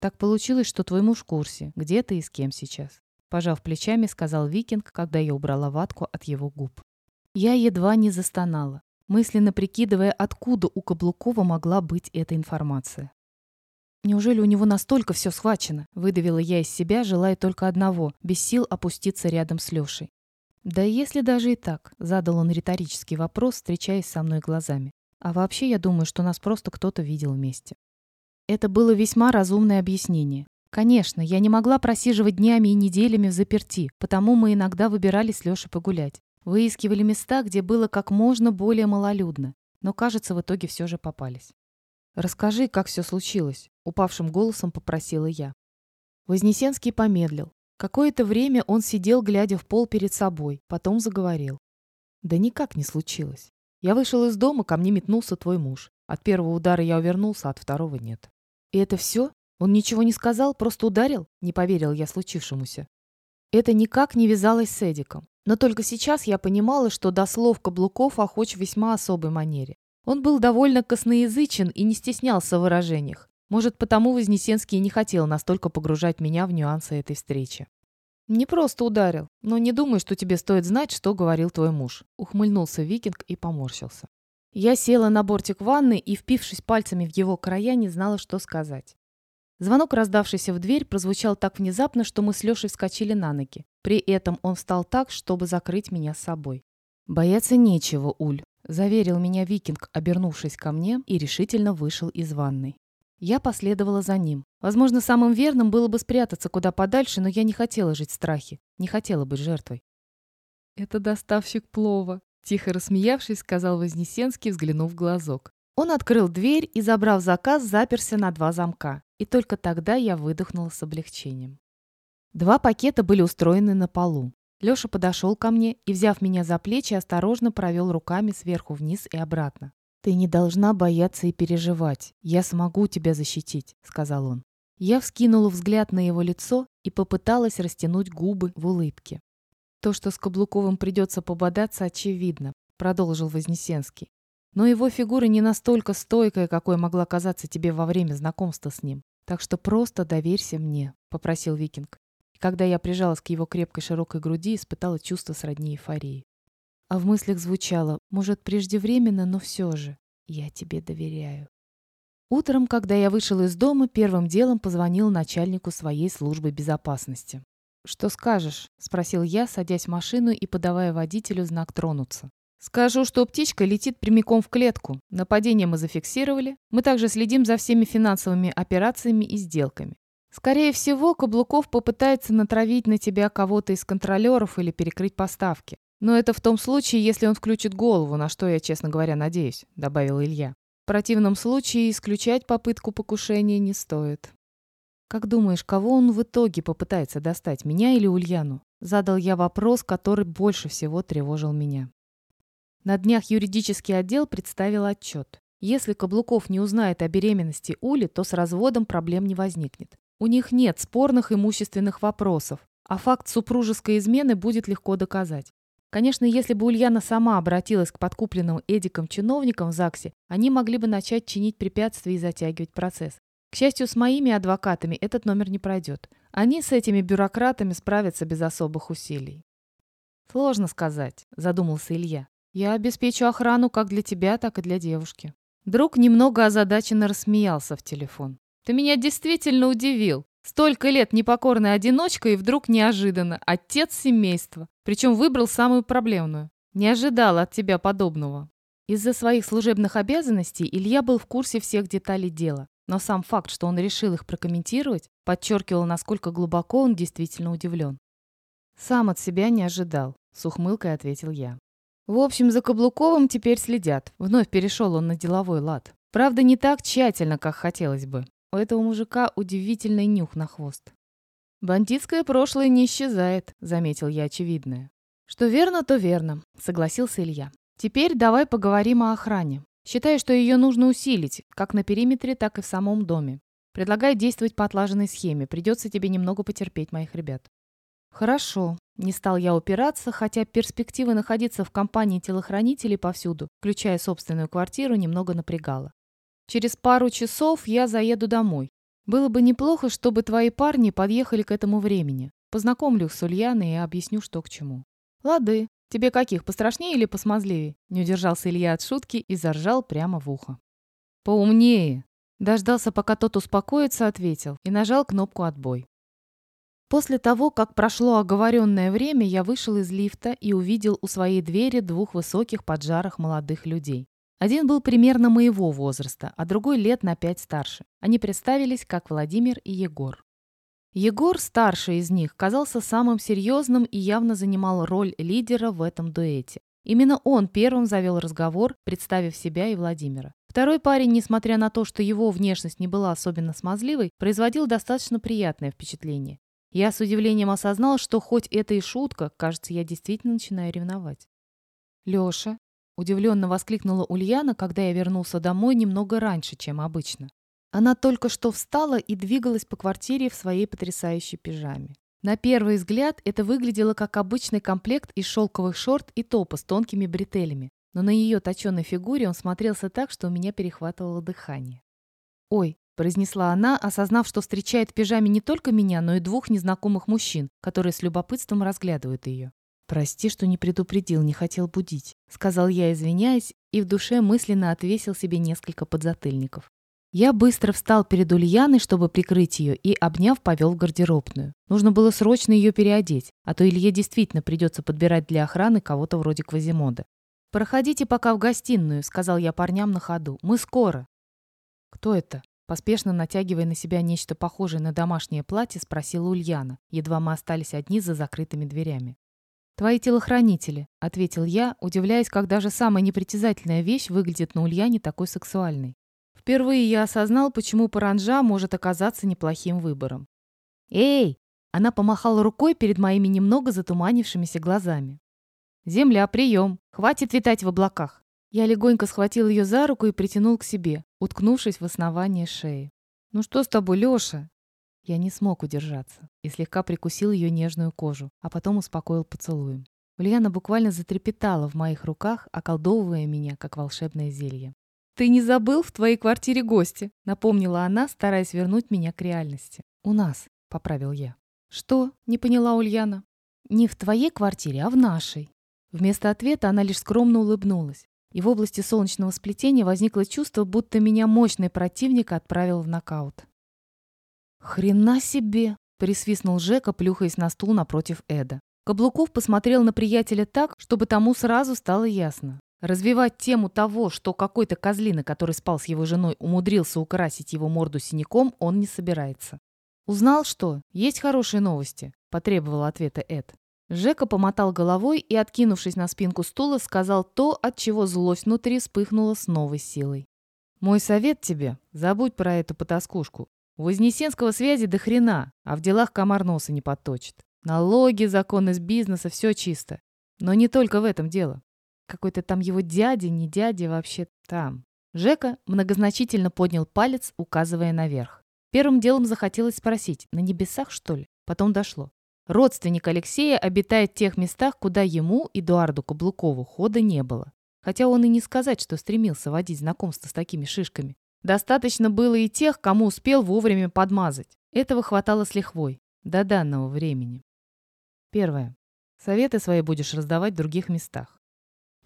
«Так получилось, что твой муж в курсе, где ты и с кем сейчас», пожав плечами, сказал Викинг, когда я убрала ватку от его губ. Я едва не застонала, мысленно прикидывая, откуда у Каблукова могла быть эта информация. «Неужели у него настолько все схвачено?» – выдавила я из себя, желая только одного – без сил опуститься рядом с Лешей. «Да если даже и так», – задал он риторический вопрос, встречаясь со мной глазами. «А вообще я думаю, что нас просто кто-то видел вместе». Это было весьма разумное объяснение. Конечно, я не могла просиживать днями и неделями в заперти, потому мы иногда выбирались с Лешей погулять. Выискивали места, где было как можно более малолюдно. Но, кажется, в итоге все же попались. «Расскажи, как все случилось», — упавшим голосом попросила я. Вознесенский помедлил. Какое-то время он сидел, глядя в пол перед собой, потом заговорил. «Да никак не случилось. Я вышел из дома, ко мне метнулся твой муж. От первого удара я увернулся, от второго нет. И это все? Он ничего не сказал, просто ударил? Не поверил я случившемуся. Это никак не вязалось с Эдиком. Но только сейчас я понимала, что до слов каблуков охоч в весьма особой манере. Он был довольно косноязычен и не стеснялся в выражениях. Может, потому Вознесенский не хотел настолько погружать меня в нюансы этой встречи. «Не просто ударил, но не думаю, что тебе стоит знать, что говорил твой муж», ухмыльнулся викинг и поморщился. Я села на бортик ванны и, впившись пальцами в его края, не знала, что сказать. Звонок, раздавшийся в дверь, прозвучал так внезапно, что мы с Лешей вскочили на ноги. При этом он встал так, чтобы закрыть меня с собой. «Бояться нечего, Уль», — заверил меня викинг, обернувшись ко мне и решительно вышел из ванной. Я последовала за ним. Возможно, самым верным было бы спрятаться куда подальше, но я не хотела жить в страхе, не хотела быть жертвой. «Это доставщик плова», — тихо рассмеявшись, сказал Вознесенский, взглянув в глазок. Он открыл дверь и, забрав заказ, заперся на два замка. И только тогда я выдохнула с облегчением. Два пакета были устроены на полу. Лёша подошел ко мне и, взяв меня за плечи, осторожно провел руками сверху вниз и обратно. «Ты не должна бояться и переживать. Я смогу тебя защитить», — сказал он. Я вскинула взгляд на его лицо и попыталась растянуть губы в улыбке. «То, что с Каблуковым придется пободаться, очевидно», — продолжил Вознесенский. «Но его фигура не настолько стойкая, какой могла казаться тебе во время знакомства с ним. Так что просто доверься мне», — попросил Викинг. И когда я прижалась к его крепкой широкой груди, испытала чувство сродни эйфории. А в мыслях звучало, может, преждевременно, но все же, я тебе доверяю. Утром, когда я вышел из дома, первым делом позвонил начальнику своей службы безопасности. «Что скажешь?» – спросил я, садясь в машину и подавая водителю знак «тронуться». «Скажу, что птичка летит прямиком в клетку. Нападение мы зафиксировали. Мы также следим за всеми финансовыми операциями и сделками. Скорее всего, Каблуков попытается натравить на тебя кого-то из контролеров или перекрыть поставки. Но это в том случае, если он включит голову, на что я, честно говоря, надеюсь», — добавил Илья. «В противном случае исключать попытку покушения не стоит». «Как думаешь, кого он в итоге попытается достать, меня или Ульяну?» Задал я вопрос, который больше всего тревожил меня. На днях юридический отдел представил отчет. Если Каблуков не узнает о беременности Ули, то с разводом проблем не возникнет. У них нет спорных имущественных вопросов, а факт супружеской измены будет легко доказать. Конечно, если бы Ульяна сама обратилась к подкупленным Эдиком чиновникам в ЗАГСе, они могли бы начать чинить препятствия и затягивать процесс. К счастью, с моими адвокатами этот номер не пройдет. Они с этими бюрократами справятся без особых усилий. «Сложно сказать», – задумался Илья. «Я обеспечу охрану как для тебя, так и для девушки». Друг немного озадаченно рассмеялся в телефон. «Ты меня действительно удивил. Столько лет непокорная одиночка и вдруг неожиданно отец семейства. Причем выбрал самую проблемную. Не ожидал от тебя подобного. Из-за своих служебных обязанностей Илья был в курсе всех деталей дела. Но сам факт, что он решил их прокомментировать, подчеркивал, насколько глубоко он действительно удивлен. «Сам от себя не ожидал», — с ухмылкой ответил я. В общем, за Каблуковым теперь следят. Вновь перешел он на деловой лад. Правда, не так тщательно, как хотелось бы. У этого мужика удивительный нюх на хвост. «Бандитское прошлое не исчезает», — заметил я очевидное. «Что верно, то верно», — согласился Илья. «Теперь давай поговорим о охране. Считаю, что ее нужно усилить, как на периметре, так и в самом доме. Предлагаю действовать по отлаженной схеме. Придется тебе немного потерпеть моих ребят». «Хорошо», — не стал я упираться, хотя перспектива находиться в компании телохранителей повсюду, включая собственную квартиру, немного напрягала. Через пару часов я заеду домой. Было бы неплохо, чтобы твои парни подъехали к этому времени. Познакомлю их с Ульяной и объясню, что к чему. Лады. Тебе каких, пострашнее или посмазливее? Не удержался Илья от шутки и заржал прямо в ухо. Поумнее. Дождался, пока тот успокоится, ответил и нажал кнопку «Отбой». После того, как прошло оговоренное время, я вышел из лифта и увидел у своей двери двух высоких поджарых молодых людей. Один был примерно моего возраста, а другой лет на пять старше. Они представились как Владимир и Егор. Егор, старший из них, казался самым серьезным и явно занимал роль лидера в этом дуэте. Именно он первым завел разговор, представив себя и Владимира. Второй парень, несмотря на то, что его внешность не была особенно смазливой, производил достаточно приятное впечатление. Я с удивлением осознал, что хоть это и шутка, кажется, я действительно начинаю ревновать. «Лёша, Удивленно воскликнула Ульяна, когда я вернулся домой немного раньше, чем обычно. Она только что встала и двигалась по квартире в своей потрясающей пижаме. На первый взгляд это выглядело как обычный комплект из шелковых шорт и топа с тонкими бретелями, но на ее точенной фигуре он смотрелся так, что у меня перехватывало дыхание. «Ой», — произнесла она, осознав, что встречает в пижаме не только меня, но и двух незнакомых мужчин, которые с любопытством разглядывают ее. «Прости, что не предупредил, не хотел будить», — сказал я, извиняясь, и в душе мысленно отвесил себе несколько подзатыльников. Я быстро встал перед Ульяной, чтобы прикрыть ее, и, обняв, повел в гардеробную. Нужно было срочно ее переодеть, а то Илье действительно придется подбирать для охраны кого-то вроде Квазимода. «Проходите пока в гостиную», — сказал я парням на ходу. «Мы скоро». «Кто это?» Поспешно натягивая на себя нечто похожее на домашнее платье, спросила Ульяна. Едва мы остались одни за закрытыми дверями. «Твои телохранители», — ответил я, удивляясь, как даже самая непритязательная вещь выглядит на Ульяне такой сексуальной. Впервые я осознал, почему паранжа может оказаться неплохим выбором. «Эй!» — она помахала рукой перед моими немного затуманившимися глазами. «Земля, прием! Хватит витать в облаках!» Я легонько схватил ее за руку и притянул к себе, уткнувшись в основание шеи. «Ну что с тобой, Лёша?» Я не смог удержаться и слегка прикусил ее нежную кожу, а потом успокоил поцелуем. Ульяна буквально затрепетала в моих руках, околдовывая меня, как волшебное зелье. «Ты не забыл в твоей квартире гости?» — напомнила она, стараясь вернуть меня к реальности. «У нас», — поправил я. «Что?» — не поняла Ульяна. «Не в твоей квартире, а в нашей». Вместо ответа она лишь скромно улыбнулась и в области солнечного сплетения возникло чувство, будто меня мощный противник отправил в нокаут. «Хрена себе!» — присвистнул Жека, плюхаясь на стул напротив Эда. Каблуков посмотрел на приятеля так, чтобы тому сразу стало ясно. Развивать тему того, что какой-то козлина, который спал с его женой, умудрился украсить его морду синяком, он не собирается. «Узнал, что? Есть хорошие новости?» – потребовал ответа Эд. Жека помотал головой и, откинувшись на спинку стула, сказал то, от чего злость внутри вспыхнула с новой силой. «Мой совет тебе – забудь про эту потаскушку. У Вознесенского связи до хрена, а в делах комар носа не подточит. Налоги, законность бизнеса – все чисто. Но не только в этом дело. Какой-то там его дядя, не дядя, вообще там». Жека многозначительно поднял палец, указывая наверх. Первым делом захотелось спросить, на небесах, что ли? Потом дошло. Родственник Алексея обитает в тех местах, куда ему, Эдуарду Каблукову, хода не было. Хотя он и не сказать, что стремился водить знакомство с такими шишками. Достаточно было и тех, кому успел вовремя подмазать. Этого хватало с лихвой. До данного времени. Первое. Советы свои будешь раздавать в других местах.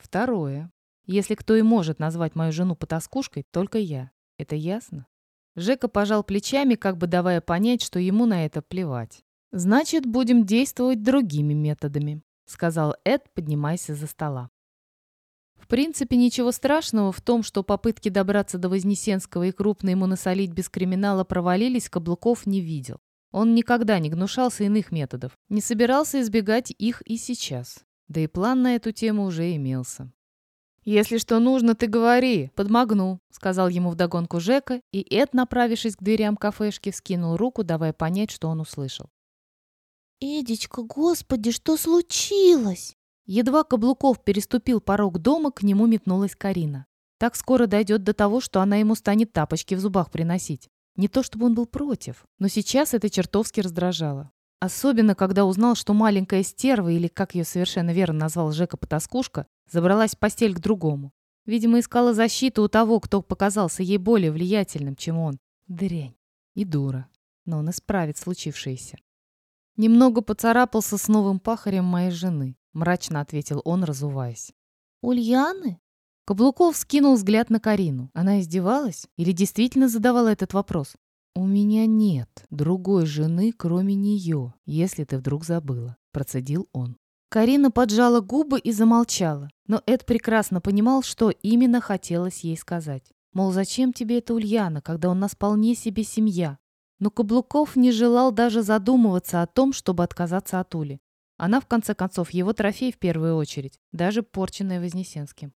Второе. Если кто и может назвать мою жену потаскушкой, только я. Это ясно? Жека пожал плечами, как бы давая понять, что ему на это плевать. «Значит, будем действовать другими методами», — сказал Эд, поднимаясь из-за стола. В принципе, ничего страшного в том, что попытки добраться до Вознесенского и крупно ему насолить без криминала провалились, Каблуков не видел. Он никогда не гнушался иных методов, не собирался избегать их и сейчас. Да и план на эту тему уже имелся. «Если что нужно, ты говори, подмогну», — сказал ему вдогонку Жека, и Эд, направившись к дверям кафешки, вскинул руку, давая понять, что он услышал. «Эдичка, господи, что случилось?» Едва Каблуков переступил порог дома, к нему метнулась Карина. Так скоро дойдет до того, что она ему станет тапочки в зубах приносить. Не то чтобы он был против, но сейчас это чертовски раздражало. Особенно, когда узнал, что маленькая стерва, или, как ее совершенно верно назвал Жека Потаскушка, забралась в постель к другому. Видимо, искала защиту у того, кто показался ей более влиятельным, чем он. Дрянь. И дура. Но он исправит случившееся. «Немного поцарапался с новым пахарем моей жены», — мрачно ответил он, разуваясь. «Ульяны?» Каблуков скинул взгляд на Карину. Она издевалась или действительно задавала этот вопрос? «У меня нет другой жены, кроме нее, если ты вдруг забыла», — процедил он. Карина поджала губы и замолчала, но Эд прекрасно понимал, что именно хотелось ей сказать. Мол, зачем тебе эта Ульяна, когда у нас вполне себе семья? Но Каблуков не желал даже задумываться о том, чтобы отказаться от Ули. Она, в конце концов, его трофей в первую очередь, даже порченная Вознесенским.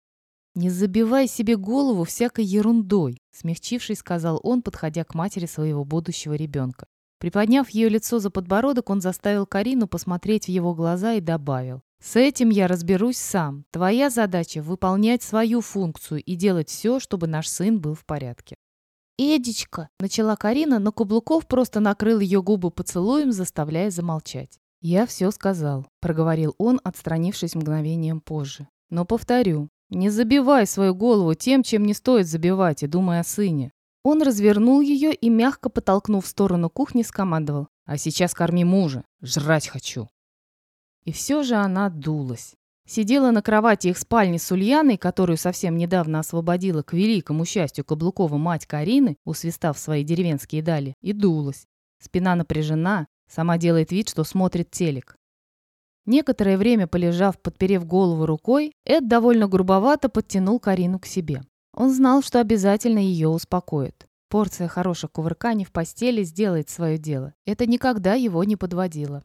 «Не забивай себе голову всякой ерундой», смягчившись, сказал он, подходя к матери своего будущего ребенка. Приподняв ее лицо за подбородок, он заставил Карину посмотреть в его глаза и добавил. «С этим я разберусь сам. Твоя задача – выполнять свою функцию и делать все, чтобы наш сын был в порядке». «Эдичка!» — начала Карина, но Каблуков просто накрыл ее губы поцелуем, заставляя замолчать. «Я все сказал», — проговорил он, отстранившись мгновением позже. «Но повторю, не забивай свою голову тем, чем не стоит забивать, и думай о сыне». Он развернул ее и, мягко потолкнув в сторону кухни, скомандовал. «А сейчас корми мужа. Жрать хочу». И все же она дулась. Сидела на кровати их спальни с Ульяной, которую совсем недавно освободила к великому счастью Каблукова мать Карины, усвистав свои деревенские дали, и дулась. Спина напряжена, сама делает вид, что смотрит телек. Некоторое время полежав, подперев голову рукой, Эд довольно грубовато подтянул Карину к себе. Он знал, что обязательно ее успокоит. Порция хороших кувырканий в постели сделает свое дело. Это никогда его не подводило.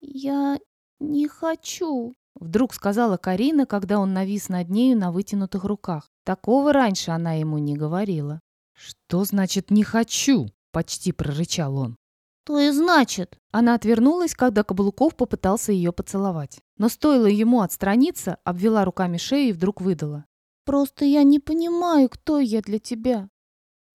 «Я не хочу», — вдруг сказала Карина, когда он навис над нею на вытянутых руках. Такого раньше она ему не говорила. «Что значит «не хочу»?» — почти прорычал он. «То и значит». Она отвернулась, когда Каблуков попытался ее поцеловать. Но стоило ему отстраниться, обвела руками шею и вдруг выдала. «Просто я не понимаю, кто я для тебя».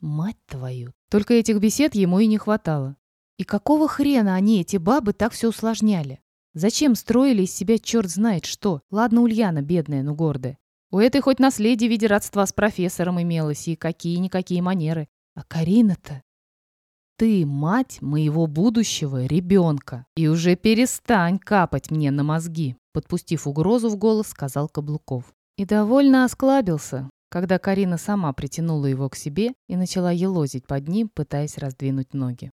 Мать твою. Только этих бесед ему и не хватало. И какого хрена они, эти бабы, так все усложняли? Зачем строили из себя черт знает что? Ладно, Ульяна бедная, но гордая. У этой хоть наследие в виде родства с профессором имелось, и какие-никакие манеры. А Карина-то... Ты мать моего будущего ребенка. И уже перестань капать мне на мозги, подпустив угрозу в голос, сказал Каблуков. И довольно осклабился, когда Карина сама притянула его к себе и начала елозить под ним, пытаясь раздвинуть ноги.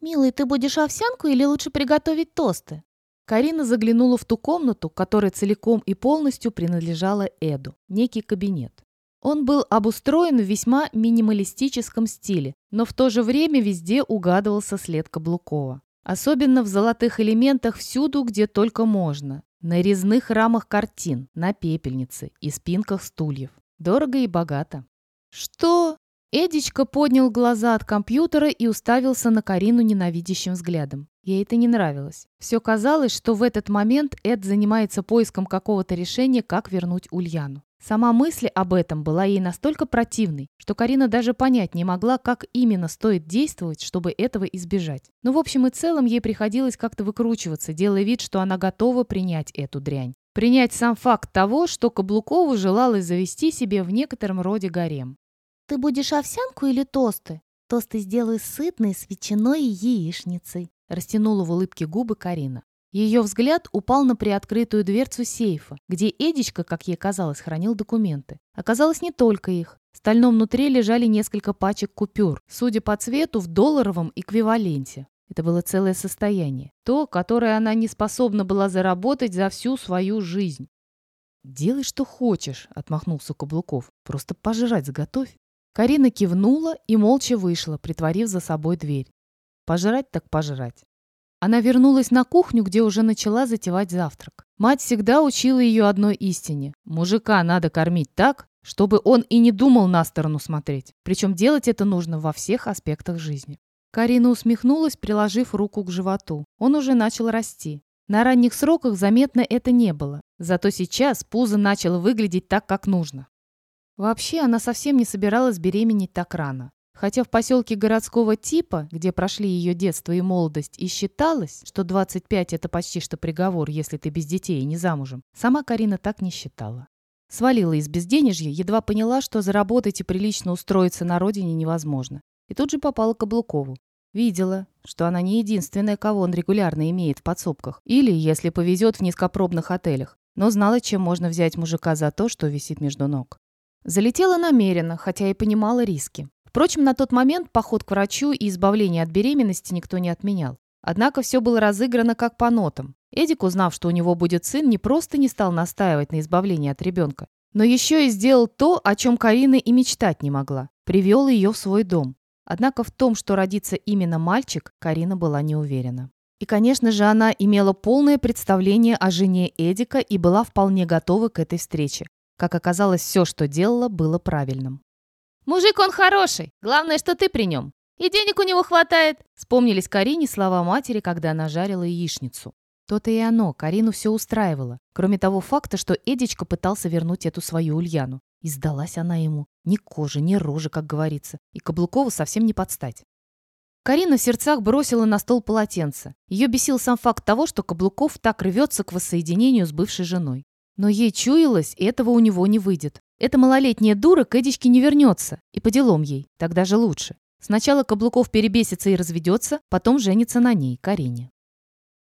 «Милый, ты будешь овсянку или лучше приготовить тосты?» Карина заглянула в ту комнату, которая целиком и полностью принадлежала Эду, некий кабинет. Он был обустроен в весьма минималистическом стиле, но в то же время везде угадывался след Каблукова. Особенно в золотых элементах всюду, где только можно. На резных рамах картин, на пепельнице и спинках стульев. Дорого и богато. «Что?» Эдичка поднял глаза от компьютера и уставился на Карину ненавидящим взглядом. Ей это не нравилось. Все казалось, что в этот момент Эд занимается поиском какого-то решения, как вернуть Ульяну. Сама мысль об этом была ей настолько противной, что Карина даже понять не могла, как именно стоит действовать, чтобы этого избежать. Но в общем и целом ей приходилось как-то выкручиваться, делая вид, что она готова принять эту дрянь. Принять сам факт того, что Каблукову желалось завести себе в некотором роде гарем. «Ты будешь овсянку или тосты?» «Тосты сделаю сытные с ветчиной и яичницей», растянула в улыбке губы Карина. Ее взгляд упал на приоткрытую дверцу сейфа, где Эдичка, как ей казалось, хранил документы. Оказалось, не только их. В стальном внутри лежали несколько пачек купюр, судя по цвету, в долларовом эквиваленте. Это было целое состояние. То, которое она не способна была заработать за всю свою жизнь. «Делай, что хочешь», — отмахнулся Каблуков. «Просто пожрать заготовь». Карина кивнула и молча вышла, притворив за собой дверь. Пожрать так пожрать. Она вернулась на кухню, где уже начала затевать завтрак. Мать всегда учила ее одной истине. Мужика надо кормить так, чтобы он и не думал на сторону смотреть. Причем делать это нужно во всех аспектах жизни. Карина усмехнулась, приложив руку к животу. Он уже начал расти. На ранних сроках заметно это не было. Зато сейчас пузо начало выглядеть так, как нужно. Вообще, она совсем не собиралась беременеть так рано. Хотя в поселке городского типа, где прошли ее детство и молодость, и считалось, что 25 – это почти что приговор, если ты без детей и не замужем, сама Карина так не считала. Свалила из безденежья, едва поняла, что заработать и прилично устроиться на родине невозможно. И тут же попала к Каблукову. Видела, что она не единственная, кого он регулярно имеет в подсобках. Или, если повезет, в низкопробных отелях. Но знала, чем можно взять мужика за то, что висит между ног. Залетела намеренно, хотя и понимала риски. Впрочем, на тот момент поход к врачу и избавление от беременности никто не отменял. Однако все было разыграно как по нотам. Эдик, узнав, что у него будет сын, не просто не стал настаивать на избавлении от ребенка, но еще и сделал то, о чем Карина и мечтать не могла. Привел ее в свой дом. Однако в том, что родится именно мальчик, Карина была не уверена. И, конечно же, она имела полное представление о жене Эдика и была вполне готова к этой встрече. Как оказалось, все, что делала, было правильным. Мужик он хороший, главное, что ты при нем. И денег у него хватает. Вспомнились Карине слова матери, когда она жарила яичницу. То-то и оно, Карину все устраивало. Кроме того факта, что Эдичка пытался вернуть эту свою Ульяну. И сдалась она ему. Ни кожи, ни рожи, как говорится. И Каблукову совсем не подстать. Карина в сердцах бросила на стол полотенце. Ее бесил сам факт того, что Каблуков так рвется к воссоединению с бывшей женой. Но ей чуялось, этого у него не выйдет. Эта малолетняя дура к Эдичке не вернется. И по делам ей. Тогда же лучше. Сначала Каблуков перебесится и разведется, потом женится на ней, Карине.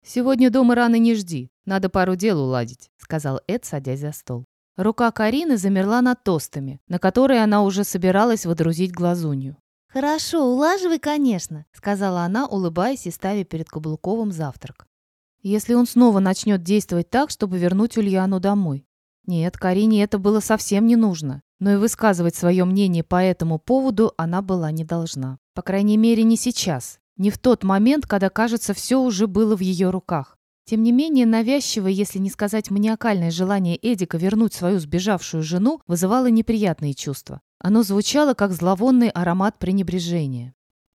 «Сегодня дома рано не жди. Надо пару дел уладить», — сказал Эд, садясь за стол. Рука Карины замерла над тостами, на которые она уже собиралась водрузить глазунью. «Хорошо, улаживай, конечно», — сказала она, улыбаясь и ставя перед Каблуковым завтрак. «Если он снова начнет действовать так, чтобы вернуть Ульяну домой». Нет, Карине это было совсем не нужно, но и высказывать свое мнение по этому поводу она была не должна. По крайней мере, не сейчас, не в тот момент, когда, кажется, все уже было в ее руках. Тем не менее, навязчивое, если не сказать маниакальное желание Эдика вернуть свою сбежавшую жену вызывало неприятные чувства. Оно звучало, как зловонный аромат пренебрежения.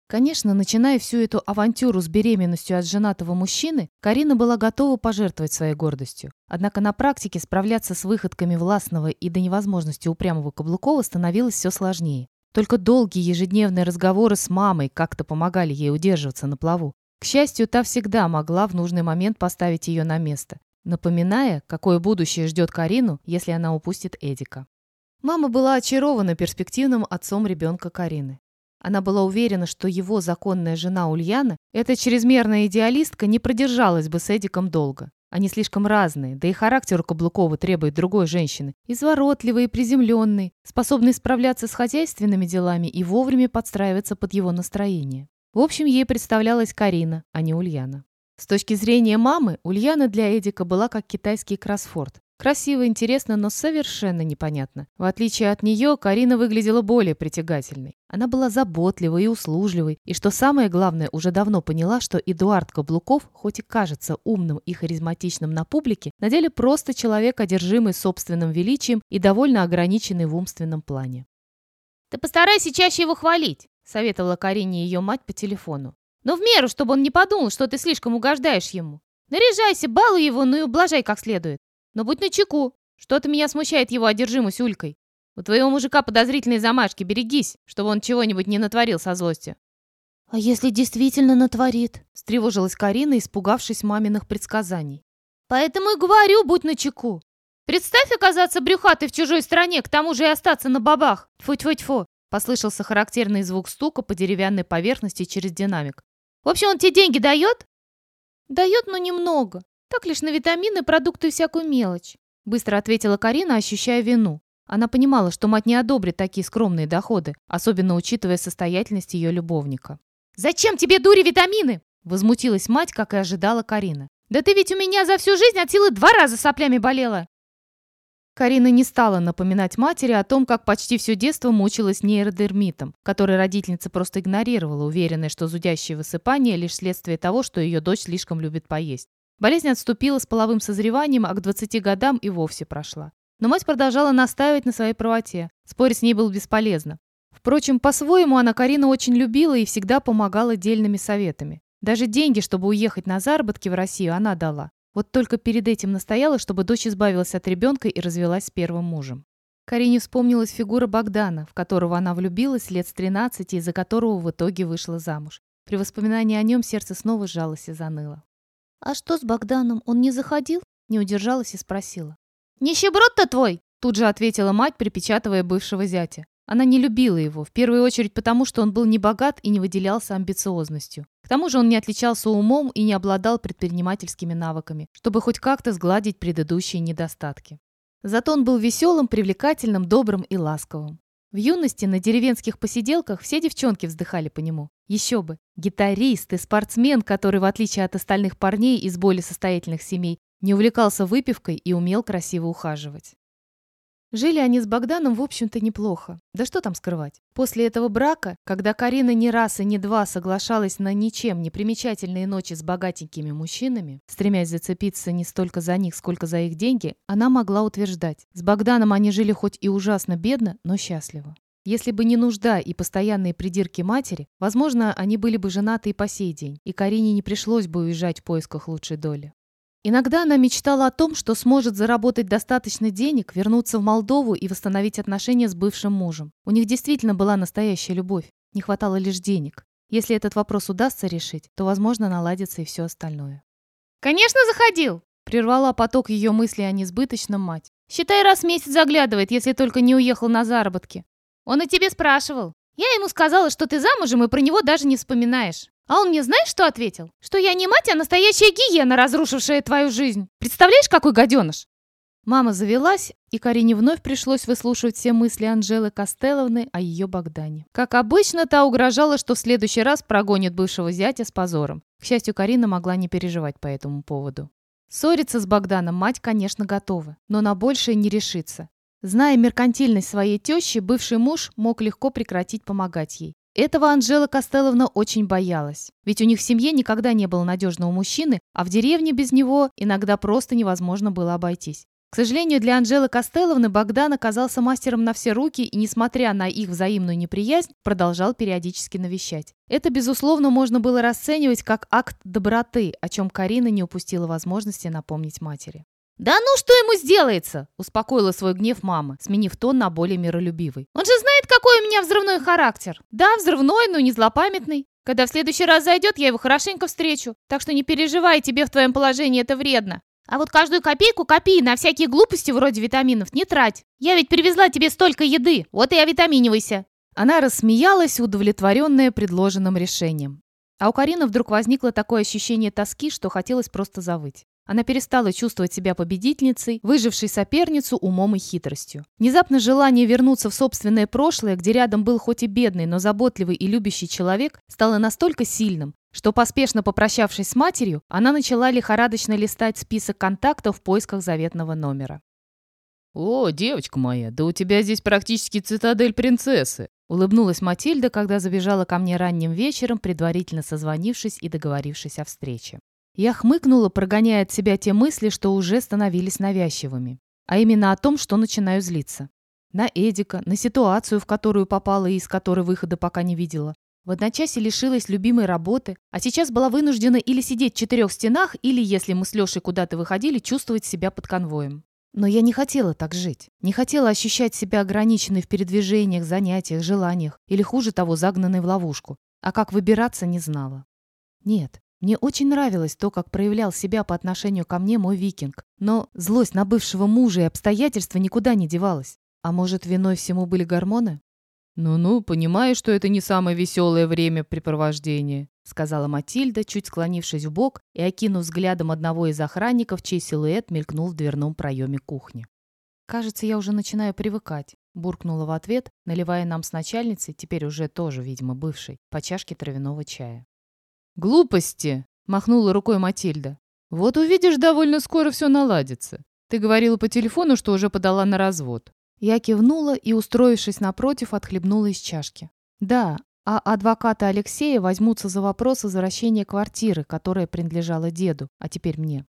Конечно, начиная всю эту авантюру с беременностью от женатого мужчины, Карина была готова пожертвовать своей гордостью. Однако на практике справляться с выходками властного и до невозможности упрямого Каблукова становилось все сложнее. Только долгие ежедневные разговоры с мамой как-то помогали ей удерживаться на плаву. К счастью, та всегда могла в нужный момент поставить ее на место, напоминая, какое будущее ждет Карину, если она упустит Эдика. Мама была очарована перспективным отцом ребенка Карины. Она была уверена, что его законная жена Ульяна, эта чрезмерная идеалистка, не продержалась бы с Эдиком долго. Они слишком разные, да и характер у Каблукова требует другой женщины. Изворотливый и приземленный, способный справляться с хозяйственными делами и вовремя подстраиваться под его настроение. В общем, ей представлялась Карина, а не Ульяна. С точки зрения мамы, Ульяна для Эдика была как китайский кроссфорд. Красиво, интересно, но совершенно непонятно. В отличие от нее, Карина выглядела более притягательной. Она была заботливой и услужливой, и, что самое главное, уже давно поняла, что Эдуард Каблуков, хоть и кажется умным и харизматичным на публике, на деле просто человек, одержимый собственным величием и довольно ограниченный в умственном плане. «Ты постарайся чаще его хвалить», — советовала Карине ее мать по телефону. «Но в меру, чтобы он не подумал, что ты слишком угождаешь ему. Наряжайся, балуй его, ну и ублажай как следует. Но будь начеку. Что-то меня смущает его одержимость Улькой. У твоего мужика подозрительные замашки, берегись, чтобы он чего-нибудь не натворил со злости». «А если действительно натворит?» — встревожилась Карина, испугавшись маминых предсказаний. «Поэтому и говорю, будь начеку. Представь оказаться брюхатой в чужой стране, к тому же и остаться на бабах. Тьфу-тьфу-тьфу!» Послышался характерный звук стука по деревянной поверхности через динамик. «В общем, он тебе деньги дает?» «Дает, но немного. Так лишь на витамины, продукты и всякую мелочь», быстро ответила Карина, ощущая вину. Она понимала, что мать не одобрит такие скромные доходы, особенно учитывая состоятельность ее любовника. «Зачем тебе, дури, витамины?» Возмутилась мать, как и ожидала Карина. «Да ты ведь у меня за всю жизнь от силы два раза соплями болела!» Карина не стала напоминать матери о том, как почти все детство мучилась нейродермитом, который родительница просто игнорировала, уверенная, что зудящее высыпание – лишь следствие того, что ее дочь слишком любит поесть. Болезнь отступила с половым созреванием, а к 20 годам и вовсе прошла. Но мать продолжала настаивать на своей правоте. Спорить с ней было бесполезно. Впрочем, по-своему она Карину очень любила и всегда помогала дельными советами. Даже деньги, чтобы уехать на заработки в Россию, она дала. Вот только перед этим настояла, чтобы дочь избавилась от ребенка и развелась с первым мужем. Карине вспомнилась фигура Богдана, в которого она влюбилась лет с 13 и из-за которого в итоге вышла замуж. При воспоминании о нем сердце снова сжалось и заныло. «А что с Богданом? Он не заходил?» Не удержалась и спросила. «Нищеброд-то твой!» Тут же ответила мать, припечатывая бывшего зятя. Она не любила его, в первую очередь потому, что он был не богат и не выделялся амбициозностью. К тому же он не отличался умом и не обладал предпринимательскими навыками, чтобы хоть как-то сгладить предыдущие недостатки. Зато он был веселым, привлекательным, добрым и ласковым. В юности на деревенских посиделках все девчонки вздыхали по нему. Еще бы, гитарист и спортсмен, который, в отличие от остальных парней из более состоятельных семей, не увлекался выпивкой и умел красиво ухаживать. Жили они с Богданом, в общем-то, неплохо. Да что там скрывать. После этого брака, когда Карина ни раз и ни два соглашалась на ничем не примечательные ночи с богатенькими мужчинами, стремясь зацепиться не столько за них, сколько за их деньги, она могла утверждать, с Богданом они жили хоть и ужасно бедно, но счастливо. Если бы не нужда и постоянные придирки матери, возможно, они были бы женаты и по сей день, и Карине не пришлось бы уезжать в поисках лучшей доли. Иногда она мечтала о том, что сможет заработать достаточно денег, вернуться в Молдову и восстановить отношения с бывшим мужем. У них действительно была настоящая любовь, не хватало лишь денег. Если этот вопрос удастся решить, то, возможно, наладится и все остальное. «Конечно заходил!» – прервала поток ее мыслей о несбыточном мать. «Считай, раз в месяц заглядывает, если только не уехал на заработки. Он и тебе спрашивал. Я ему сказала, что ты замужем и про него даже не вспоминаешь. А он мне знаешь, что ответил? Что я не мать, а настоящая гиена, разрушившая твою жизнь. Представляешь, какой гаденыш? Мама завелась, и Карине вновь пришлось выслушивать все мысли Анжелы Костеловны о ее Богдане. Как обычно, та угрожала, что в следующий раз прогонит бывшего зятя с позором. К счастью, Карина могла не переживать по этому поводу. Ссориться с Богданом мать, конечно, готова, но на большее не решится. Зная меркантильность своей тещи, бывший муж мог легко прекратить помогать ей. Этого Анжела Костеловна очень боялась. Ведь у них в семье никогда не было надежного мужчины, а в деревне без него иногда просто невозможно было обойтись. К сожалению, для Анжелы Костеловны Богдан оказался мастером на все руки и, несмотря на их взаимную неприязнь, продолжал периодически навещать. Это, безусловно, можно было расценивать как акт доброты, о чем Карина не упустила возможности напомнить матери. «Да ну что ему сделается?» – успокоила свой гнев мама, сменив тон на более миролюбивый. «Он же знает, какой у меня взрывной характер. Да, взрывной, но не злопамятный. Когда в следующий раз зайдет, я его хорошенько встречу. Так что не переживай, тебе в твоем положении это вредно. А вот каждую копейку копи на всякие глупости вроде витаминов не трать. Я ведь привезла тебе столько еды, вот и овитаминивайся». Она рассмеялась, удовлетворенная предложенным решением. А у Карины вдруг возникло такое ощущение тоски, что хотелось просто завыть. Она перестала чувствовать себя победительницей, выжившей соперницу умом и хитростью. Внезапно желание вернуться в собственное прошлое, где рядом был хоть и бедный, но заботливый и любящий человек, стало настолько сильным, что, поспешно попрощавшись с матерью, она начала лихорадочно листать список контактов в поисках заветного номера. «О, девочка моя, да у тебя здесь практически цитадель принцессы!» Улыбнулась Матильда, когда забежала ко мне ранним вечером, предварительно созвонившись и договорившись о встрече. Я хмыкнула, прогоняя от себя те мысли, что уже становились навязчивыми. А именно о том, что начинаю злиться. На Эдика, на ситуацию, в которую попала и из которой выхода пока не видела. В одночасье лишилась любимой работы, а сейчас была вынуждена или сидеть в четырех стенах, или, если мы с Лешей куда-то выходили, чувствовать себя под конвоем. Но я не хотела так жить. Не хотела ощущать себя ограниченной в передвижениях, занятиях, желаниях, или, хуже того, загнанной в ловушку. А как выбираться, не знала. Нет, мне очень нравилось то, как проявлял себя по отношению ко мне мой викинг. Но злость на бывшего мужа и обстоятельства никуда не девалась. А может, виной всему были гормоны? «Ну-ну, понимаю, что это не самое веселое времяпрепровождение», сказала Матильда, чуть склонившись в бок и окинув взглядом одного из охранников, чей силуэт мелькнул в дверном проеме кухни. «Кажется, я уже начинаю привыкать», буркнула в ответ, наливая нам с начальницей, теперь уже тоже, видимо, бывшей, по чашке травяного чая. «Глупости!» – махнула рукой Матильда. «Вот увидишь, довольно скоро все наладится. Ты говорила по телефону, что уже подала на развод». Я кивнула и, устроившись напротив, отхлебнула из чашки. «Да, а адвокаты Алексея возьмутся за вопрос возвращения квартиры, которая принадлежала деду, а теперь мне».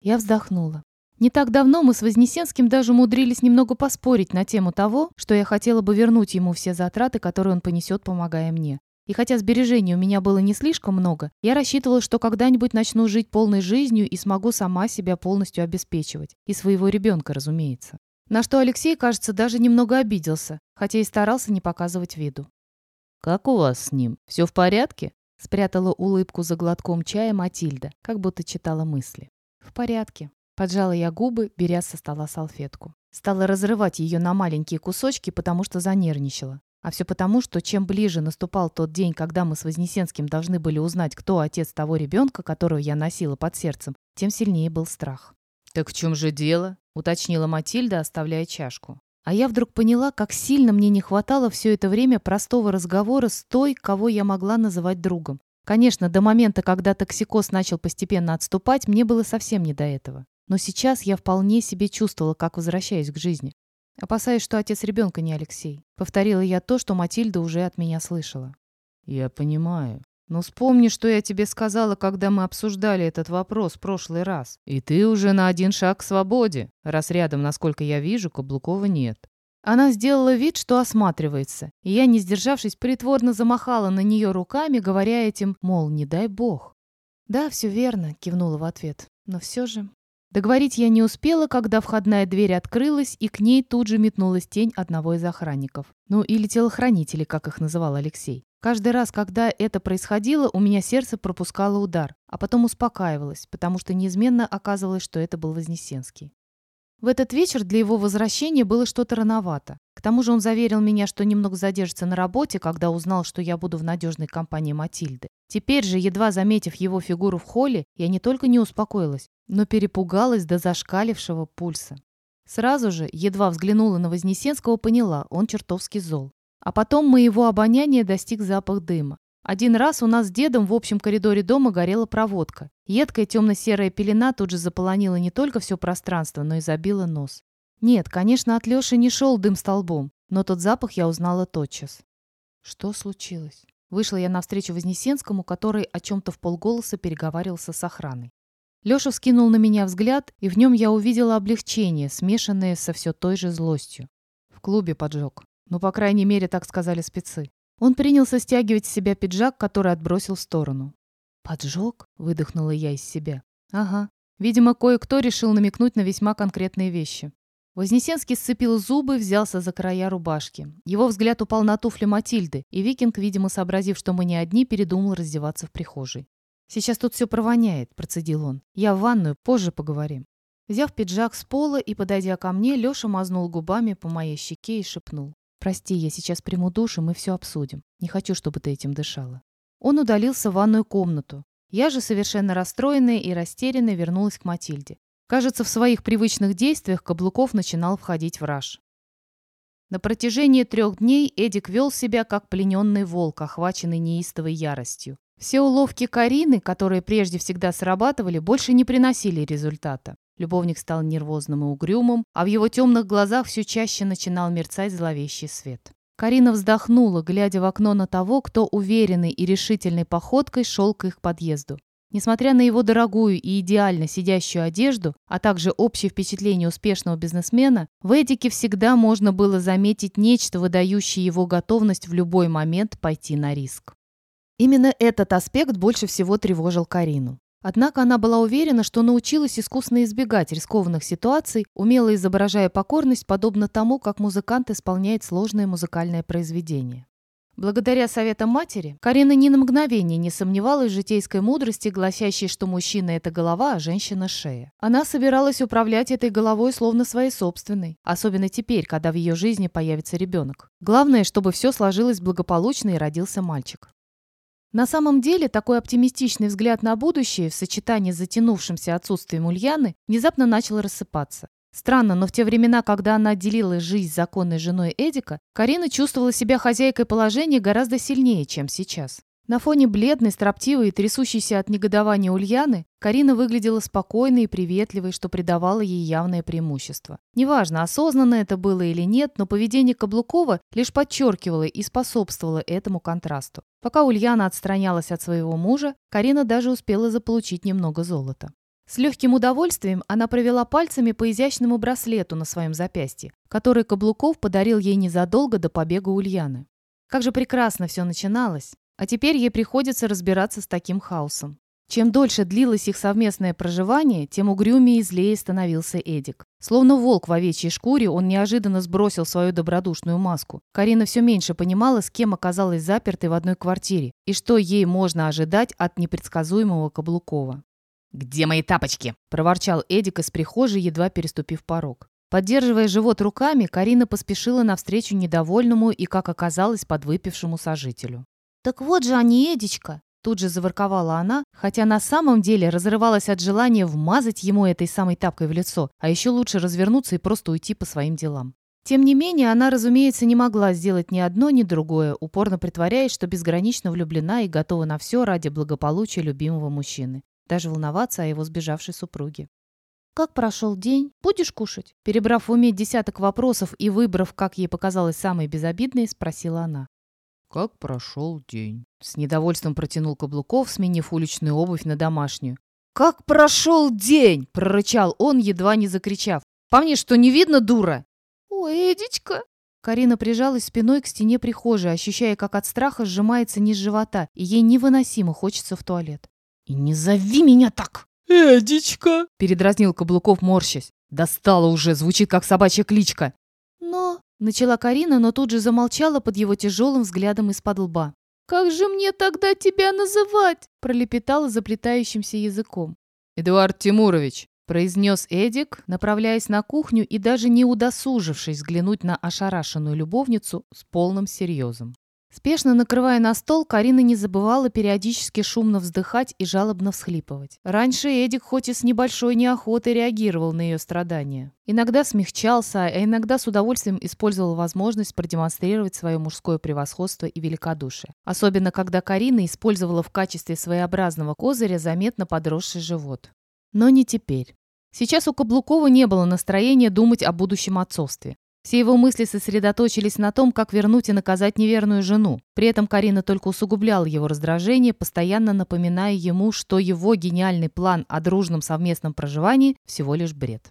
Я вздохнула. Не так давно мы с Вознесенским даже умудрились немного поспорить на тему того, что я хотела бы вернуть ему все затраты, которые он понесет, помогая мне. И хотя сбережений у меня было не слишком много, я рассчитывала, что когда-нибудь начну жить полной жизнью и смогу сама себя полностью обеспечивать. И своего ребенка, разумеется. На что Алексей, кажется, даже немного обиделся, хотя и старался не показывать виду. «Как у вас с ним? Все в порядке?» Спрятала улыбку за глотком чая Матильда, как будто читала мысли. «В порядке». Поджала я губы, беря со стола салфетку. Стала разрывать ее на маленькие кусочки, потому что занервничала. А все потому, что чем ближе наступал тот день, когда мы с Вознесенским должны были узнать, кто отец того ребенка, которого я носила под сердцем, тем сильнее был страх. «Так в чем же дело?» — уточнила Матильда, оставляя чашку. А я вдруг поняла, как сильно мне не хватало все это время простого разговора с той, кого я могла называть другом. Конечно, до момента, когда токсикоз начал постепенно отступать, мне было совсем не до этого. Но сейчас я вполне себе чувствовала, как возвращаюсь к жизни. Опасаюсь, что отец ребенка не Алексей. Повторила я то, что Матильда уже от меня слышала. Я понимаю. Но вспомни, что я тебе сказала, когда мы обсуждали этот вопрос в прошлый раз. И ты уже на один шаг к свободе, раз рядом, насколько я вижу, Каблукова нет. Она сделала вид, что осматривается, и я, не сдержавшись, притворно замахала на нее руками, говоря этим, мол, не дай бог. «Да, все верно», — кивнула в ответ. «Но все же...» Договорить я не успела, когда входная дверь открылась, и к ней тут же метнулась тень одного из охранников. Ну, или телохранителей, как их называл Алексей. Каждый раз, когда это происходило, у меня сердце пропускало удар, а потом успокаивалось, потому что неизменно оказывалось, что это был Вознесенский. В этот вечер для его возвращения было что-то рановато. К тому же он заверил меня, что немного задержится на работе, когда узнал, что я буду в надежной компании Матильды. Теперь же, едва заметив его фигуру в холле, я не только не успокоилась, но перепугалась до зашкалившего пульса. Сразу же, едва взглянула на Вознесенского, поняла, он чертовски зол. А потом моего обоняния достиг запах дыма. Один раз у нас с дедом в общем коридоре дома горела проводка. Едкая темно-серая пелена тут же заполонила не только все пространство, но и забила нос. Нет, конечно, от Лёши не шел дым столбом, но тот запах я узнала тотчас. Что случилось? Вышла я навстречу Вознесенскому, который о чем-то в полголоса переговаривался с охраной. Лёша вскинул на меня взгляд, и в нем я увидела облегчение, смешанное со все той же злостью. В клубе поджог. Ну, по крайней мере, так сказали спецы. Он принялся стягивать с себя пиджак, который отбросил в сторону. «Поджог?» – выдохнула я из себя. «Ага. Видимо, кое-кто решил намекнуть на весьма конкретные вещи». Вознесенский сцепил зубы, взялся за края рубашки. Его взгляд упал на туфли Матильды, и Викинг, видимо, сообразив, что мы не одни, передумал раздеваться в прихожей. «Сейчас тут все провоняет», – процедил он. «Я в ванную, позже поговорим». Взяв пиджак с пола и подойдя ко мне, Леша мазнул губами по моей щеке и шепнул. «Прости, я сейчас приму душ, и мы все обсудим. Не хочу, чтобы ты этим дышала». Он удалился в ванную комнату. Я же, совершенно расстроенная и растерянная, вернулась к Матильде. Кажется, в своих привычных действиях Каблуков начинал входить в раж. На протяжении трех дней Эдик вел себя как плененный волк, охваченный неистовой яростью. Все уловки Карины, которые прежде всегда срабатывали, больше не приносили результата. Любовник стал нервозным и угрюмым, а в его темных глазах все чаще начинал мерцать зловещий свет. Карина вздохнула, глядя в окно на того, кто уверенной и решительной походкой шел к их подъезду. Несмотря на его дорогую и идеально сидящую одежду, а также общее впечатление успешного бизнесмена, в Эдике всегда можно было заметить нечто, выдающее его готовность в любой момент пойти на риск. Именно этот аспект больше всего тревожил Карину. Однако она была уверена, что научилась искусно избегать рискованных ситуаций, умело изображая покорность, подобно тому, как музыкант исполняет сложное музыкальное произведение. Благодаря советам матери, Карина ни на мгновение не сомневалась в житейской мудрости, гласящей, что мужчина – это голова, а женщина – шея. Она собиралась управлять этой головой словно своей собственной, особенно теперь, когда в ее жизни появится ребенок. Главное, чтобы все сложилось благополучно и родился мальчик. На самом деле, такой оптимистичный взгляд на будущее в сочетании с затянувшимся отсутствием Ульяны внезапно начал рассыпаться. Странно, но в те времена, когда она отделила жизнь законной женой Эдика, Карина чувствовала себя хозяйкой положения гораздо сильнее, чем сейчас. На фоне бледной, строптивой и трясущейся от негодования Ульяны, Карина выглядела спокойной и приветливой, что придавало ей явное преимущество. Неважно, осознанно это было или нет, но поведение Каблукова лишь подчеркивало и способствовало этому контрасту. Пока Ульяна отстранялась от своего мужа, Карина даже успела заполучить немного золота. С легким удовольствием она провела пальцами по изящному браслету на своем запястье, который Каблуков подарил ей незадолго до побега Ульяны. Как же прекрасно все начиналось. А теперь ей приходится разбираться с таким хаосом. Чем дольше длилось их совместное проживание, тем угрюмее и злее становился Эдик. Словно волк в овечьей шкуре, он неожиданно сбросил свою добродушную маску. Карина все меньше понимала, с кем оказалась запертой в одной квартире, и что ей можно ожидать от непредсказуемого Каблукова. «Где мои тапочки?» – проворчал Эдик из прихожей, едва переступив порог. Поддерживая живот руками, Карина поспешила навстречу недовольному и, как оказалось, подвыпившему сожителю. «Так вот же они, Эдичка!» Тут же заворковала она, хотя на самом деле разрывалась от желания вмазать ему этой самой тапкой в лицо, а еще лучше развернуться и просто уйти по своим делам. Тем не менее, она, разумеется, не могла сделать ни одно, ни другое, упорно притворяясь, что безгранично влюблена и готова на все ради благополучия любимого мужчины. Даже волноваться о его сбежавшей супруге. «Как прошел день? Будешь кушать?» Перебрав в уме десяток вопросов и выбрав, как ей показалось, самые безобидные, спросила она. «Как прошел день?» С недовольством протянул Каблуков, сменив уличную обувь на домашнюю. «Как прошел день!» – прорычал он, едва не закричав. «По мне что, не видно, дура?» «Ой, Эдичка!» Карина прижалась спиной к стене прихожей, ощущая, как от страха сжимается низ живота, и ей невыносимо хочется в туалет. «И не зови меня так!» «Эдичка!» – передразнил Каблуков, морщась. «Достала уже, звучит как собачья кличка!» «Но...» Начала Карина, но тут же замолчала под его тяжелым взглядом из-под лба. «Как же мне тогда тебя называть?» пролепетала заплетающимся языком. «Эдуард Тимурович», произнес Эдик, направляясь на кухню и даже не удосужившись взглянуть на ошарашенную любовницу с полным серьезом. Спешно накрывая на стол, Карина не забывала периодически шумно вздыхать и жалобно всхлипывать. Раньше Эдик хоть и с небольшой неохотой реагировал на ее страдания. Иногда смягчался, а иногда с удовольствием использовал возможность продемонстрировать свое мужское превосходство и великодушие. Особенно, когда Карина использовала в качестве своеобразного козыря заметно подросший живот. Но не теперь. Сейчас у Каблукова не было настроения думать о будущем отцовстве. Все его мысли сосредоточились на том, как вернуть и наказать неверную жену. При этом Карина только усугубляла его раздражение, постоянно напоминая ему, что его гениальный план о дружном совместном проживании всего лишь бред.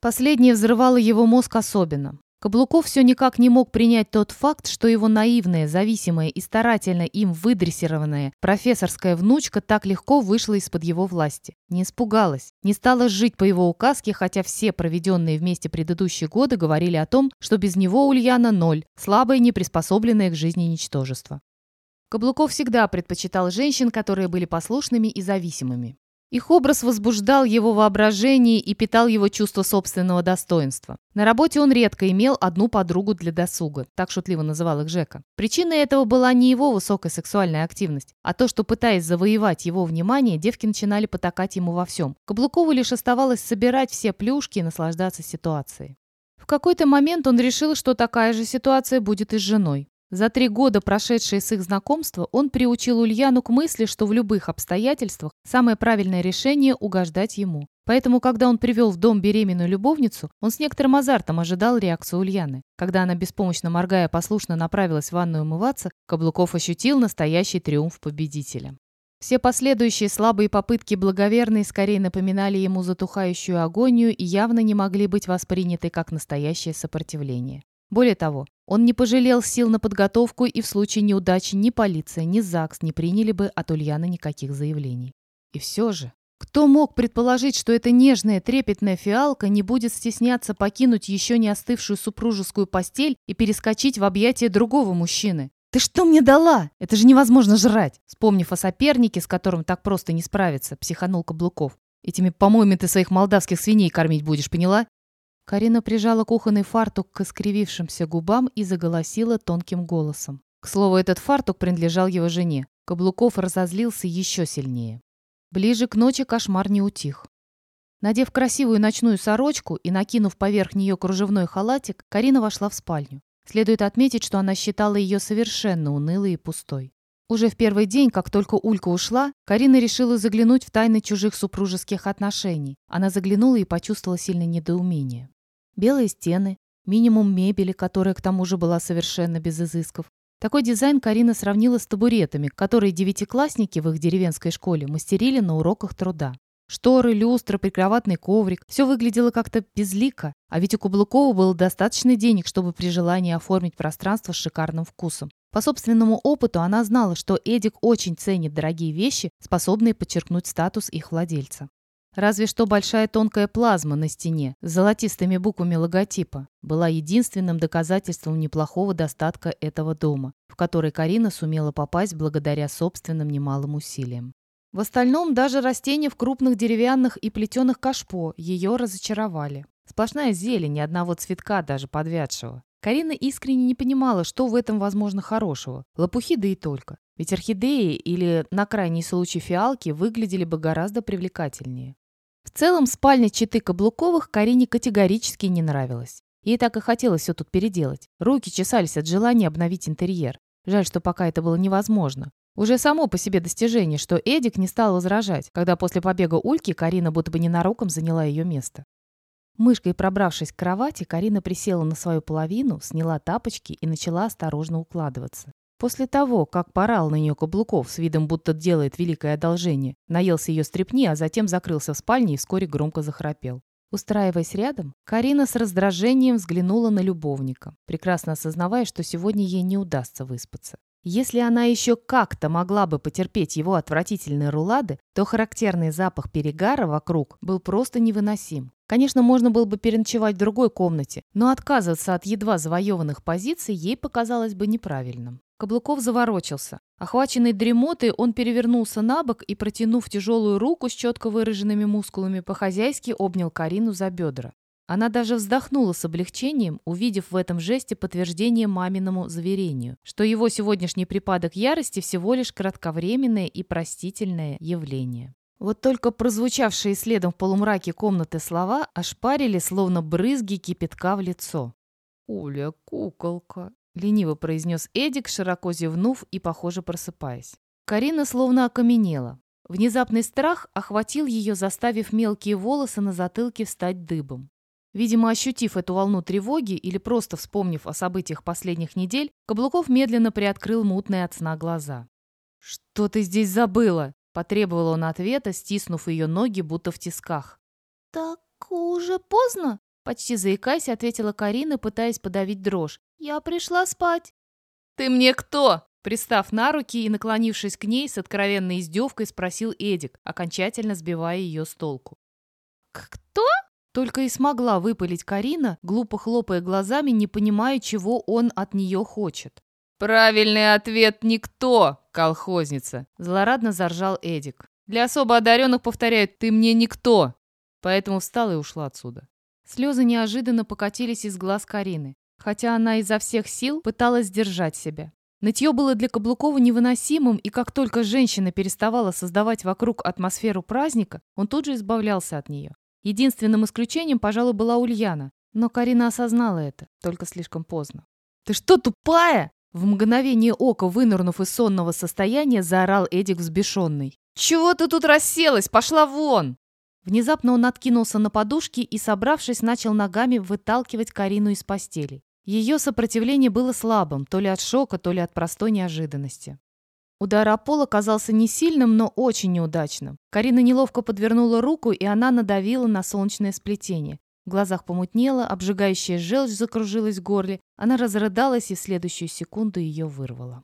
Последнее взрывало его мозг особенно. Каблуков все никак не мог принять тот факт, что его наивная, зависимая и старательно им выдрессированная профессорская внучка так легко вышла из-под его власти. Не испугалась, не стала жить по его указке, хотя все проведенные вместе предыдущие годы говорили о том, что без него Ульяна ноль, слабая, неприспособленная к жизни ничтожество. Каблуков всегда предпочитал женщин, которые были послушными и зависимыми. Их образ возбуждал его воображение и питал его чувство собственного достоинства. На работе он редко имел одну подругу для досуга, так шутливо называл их Жека. Причиной этого была не его высокая сексуальная активность, а то, что, пытаясь завоевать его внимание, девки начинали потакать ему во всем. Каблукову лишь оставалось собирать все плюшки и наслаждаться ситуацией. В какой-то момент он решил, что такая же ситуация будет и с женой. За три года, прошедшие с их знакомства, он приучил Ульяну к мысли, что в любых обстоятельствах самое правильное решение – угождать ему. Поэтому, когда он привел в дом беременную любовницу, он с некоторым азартом ожидал реакцию Ульяны. Когда она, беспомощно моргая, послушно направилась в ванную умываться, Каблуков ощутил настоящий триумф победителя. Все последующие слабые попытки благоверной скорее напоминали ему затухающую агонию и явно не могли быть восприняты как настоящее сопротивление. Более того, он не пожалел сил на подготовку, и в случае неудачи ни полиция, ни ЗАГС не приняли бы от Ульяны никаких заявлений. И все же, кто мог предположить, что эта нежная, трепетная фиалка не будет стесняться покинуть еще не остывшую супружескую постель и перескочить в объятия другого мужчины? «Ты что мне дала? Это же невозможно жрать!» Вспомнив о сопернике, с которым так просто не справиться, психанул Каблуков. «Этими помоями ты своих молдавских свиней кормить будешь, поняла? Карина прижала кухонный фартук к искривившимся губам и заголосила тонким голосом. К слову, этот фартук принадлежал его жене. Каблуков разозлился еще сильнее. Ближе к ночи кошмар не утих. Надев красивую ночную сорочку и накинув поверх нее кружевной халатик, Карина вошла в спальню. Следует отметить, что она считала ее совершенно унылой и пустой. Уже в первый день, как только Улька ушла, Карина решила заглянуть в тайны чужих супружеских отношений. Она заглянула и почувствовала сильное недоумение. Белые стены, минимум мебели, которая к тому же была совершенно без изысков. Такой дизайн Карина сравнила с табуретами, которые девятиклассники в их деревенской школе мастерили на уроках труда. Шторы, люстра, прикроватный коврик – все выглядело как-то безлико, а ведь у Кублукова было достаточно денег, чтобы при желании оформить пространство с шикарным вкусом. По собственному опыту она знала, что Эдик очень ценит дорогие вещи, способные подчеркнуть статус их владельца. Разве что большая тонкая плазма на стене с золотистыми буквами логотипа была единственным доказательством неплохого достатка этого дома, в который Карина сумела попасть благодаря собственным немалым усилиям. В остальном даже растения в крупных деревянных и плетеных кашпо ее разочаровали. Сплошная зелень, ни одного цветка даже подвядшего. Карина искренне не понимала, что в этом возможно хорошего. Лопухи да и только. Ведь орхидеи или, на крайний случай, фиалки выглядели бы гораздо привлекательнее. В целом, спальня Читы Каблуковых Карине категорически не нравилась. Ей так и хотелось все тут переделать. Руки чесались от желания обновить интерьер. Жаль, что пока это было невозможно. Уже само по себе достижение, что Эдик не стал возражать, когда после побега Ульки Карина будто бы ненароком заняла ее место. Мышкой пробравшись к кровати, Карина присела на свою половину, сняла тапочки и начала осторожно укладываться. После того, как порал на нее каблуков с видом, будто делает великое одолжение, наелся ее стрепни, а затем закрылся в спальне и вскоре громко захрапел. Устраиваясь рядом, Карина с раздражением взглянула на любовника, прекрасно осознавая, что сегодня ей не удастся выспаться. Если она еще как-то могла бы потерпеть его отвратительные рулады, то характерный запах перегара вокруг был просто невыносим. Конечно, можно было бы переночевать в другой комнате, но отказываться от едва завоеванных позиций ей показалось бы неправильным. Каблуков заворочился. Охваченный дремотой, он перевернулся на бок и, протянув тяжелую руку с четко выраженными мускулами, по-хозяйски обнял Карину за бедра. Она даже вздохнула с облегчением, увидев в этом жесте подтверждение маминому заверению, что его сегодняшний припадок ярости всего лишь кратковременное и простительное явление. Вот только прозвучавшие следом в полумраке комнаты слова ошпарили, словно брызги кипятка в лицо. «Оля, куколка!» — лениво произнес Эдик, широко зевнув и, похоже, просыпаясь. Карина словно окаменела. Внезапный страх охватил ее, заставив мелкие волосы на затылке встать дыбом. Видимо, ощутив эту волну тревоги или просто вспомнив о событиях последних недель, Каблуков медленно приоткрыл мутные от сна глаза. «Что ты здесь забыла?» – потребовал он ответа, стиснув ее ноги, будто в тисках. «Так уже поздно?» – почти заикаясь, ответила Карина, пытаясь подавить дрожь. «Я пришла спать». «Ты мне кто?» Пристав на руки и наклонившись к ней, с откровенной издевкой спросил Эдик, окончательно сбивая ее с толку. «Кто?» Только и смогла выпалить Карина, глупо хлопая глазами, не понимая, чего он от нее хочет. «Правильный ответ никто, колхозница!» Злорадно заржал Эдик. «Для особо одаренных повторяют, ты мне никто!» Поэтому встала и ушла отсюда. Слезы неожиданно покатились из глаз Карины, хотя она изо всех сил пыталась сдержать себя. Нытье было для Каблукова невыносимым, и как только женщина переставала создавать вокруг атмосферу праздника, он тут же избавлялся от нее. Единственным исключением, пожалуй, была Ульяна. Но Карина осознала это, только слишком поздно. «Ты что, тупая?» В мгновение ока, вынырнув из сонного состояния, заорал Эдик взбешенный. «Чего ты тут расселась? Пошла вон!» Внезапно он откинулся на подушки и, собравшись, начал ногами выталкивать Карину из постели. Ее сопротивление было слабым, то ли от шока, то ли от простой неожиданности. Удар о пол оказался не сильным, но очень неудачным. Карина неловко подвернула руку, и она надавила на солнечное сплетение. В глазах помутнело, обжигающая желчь закружилась в горле. Она разрыдалась, и в следующую секунду ее вырвала.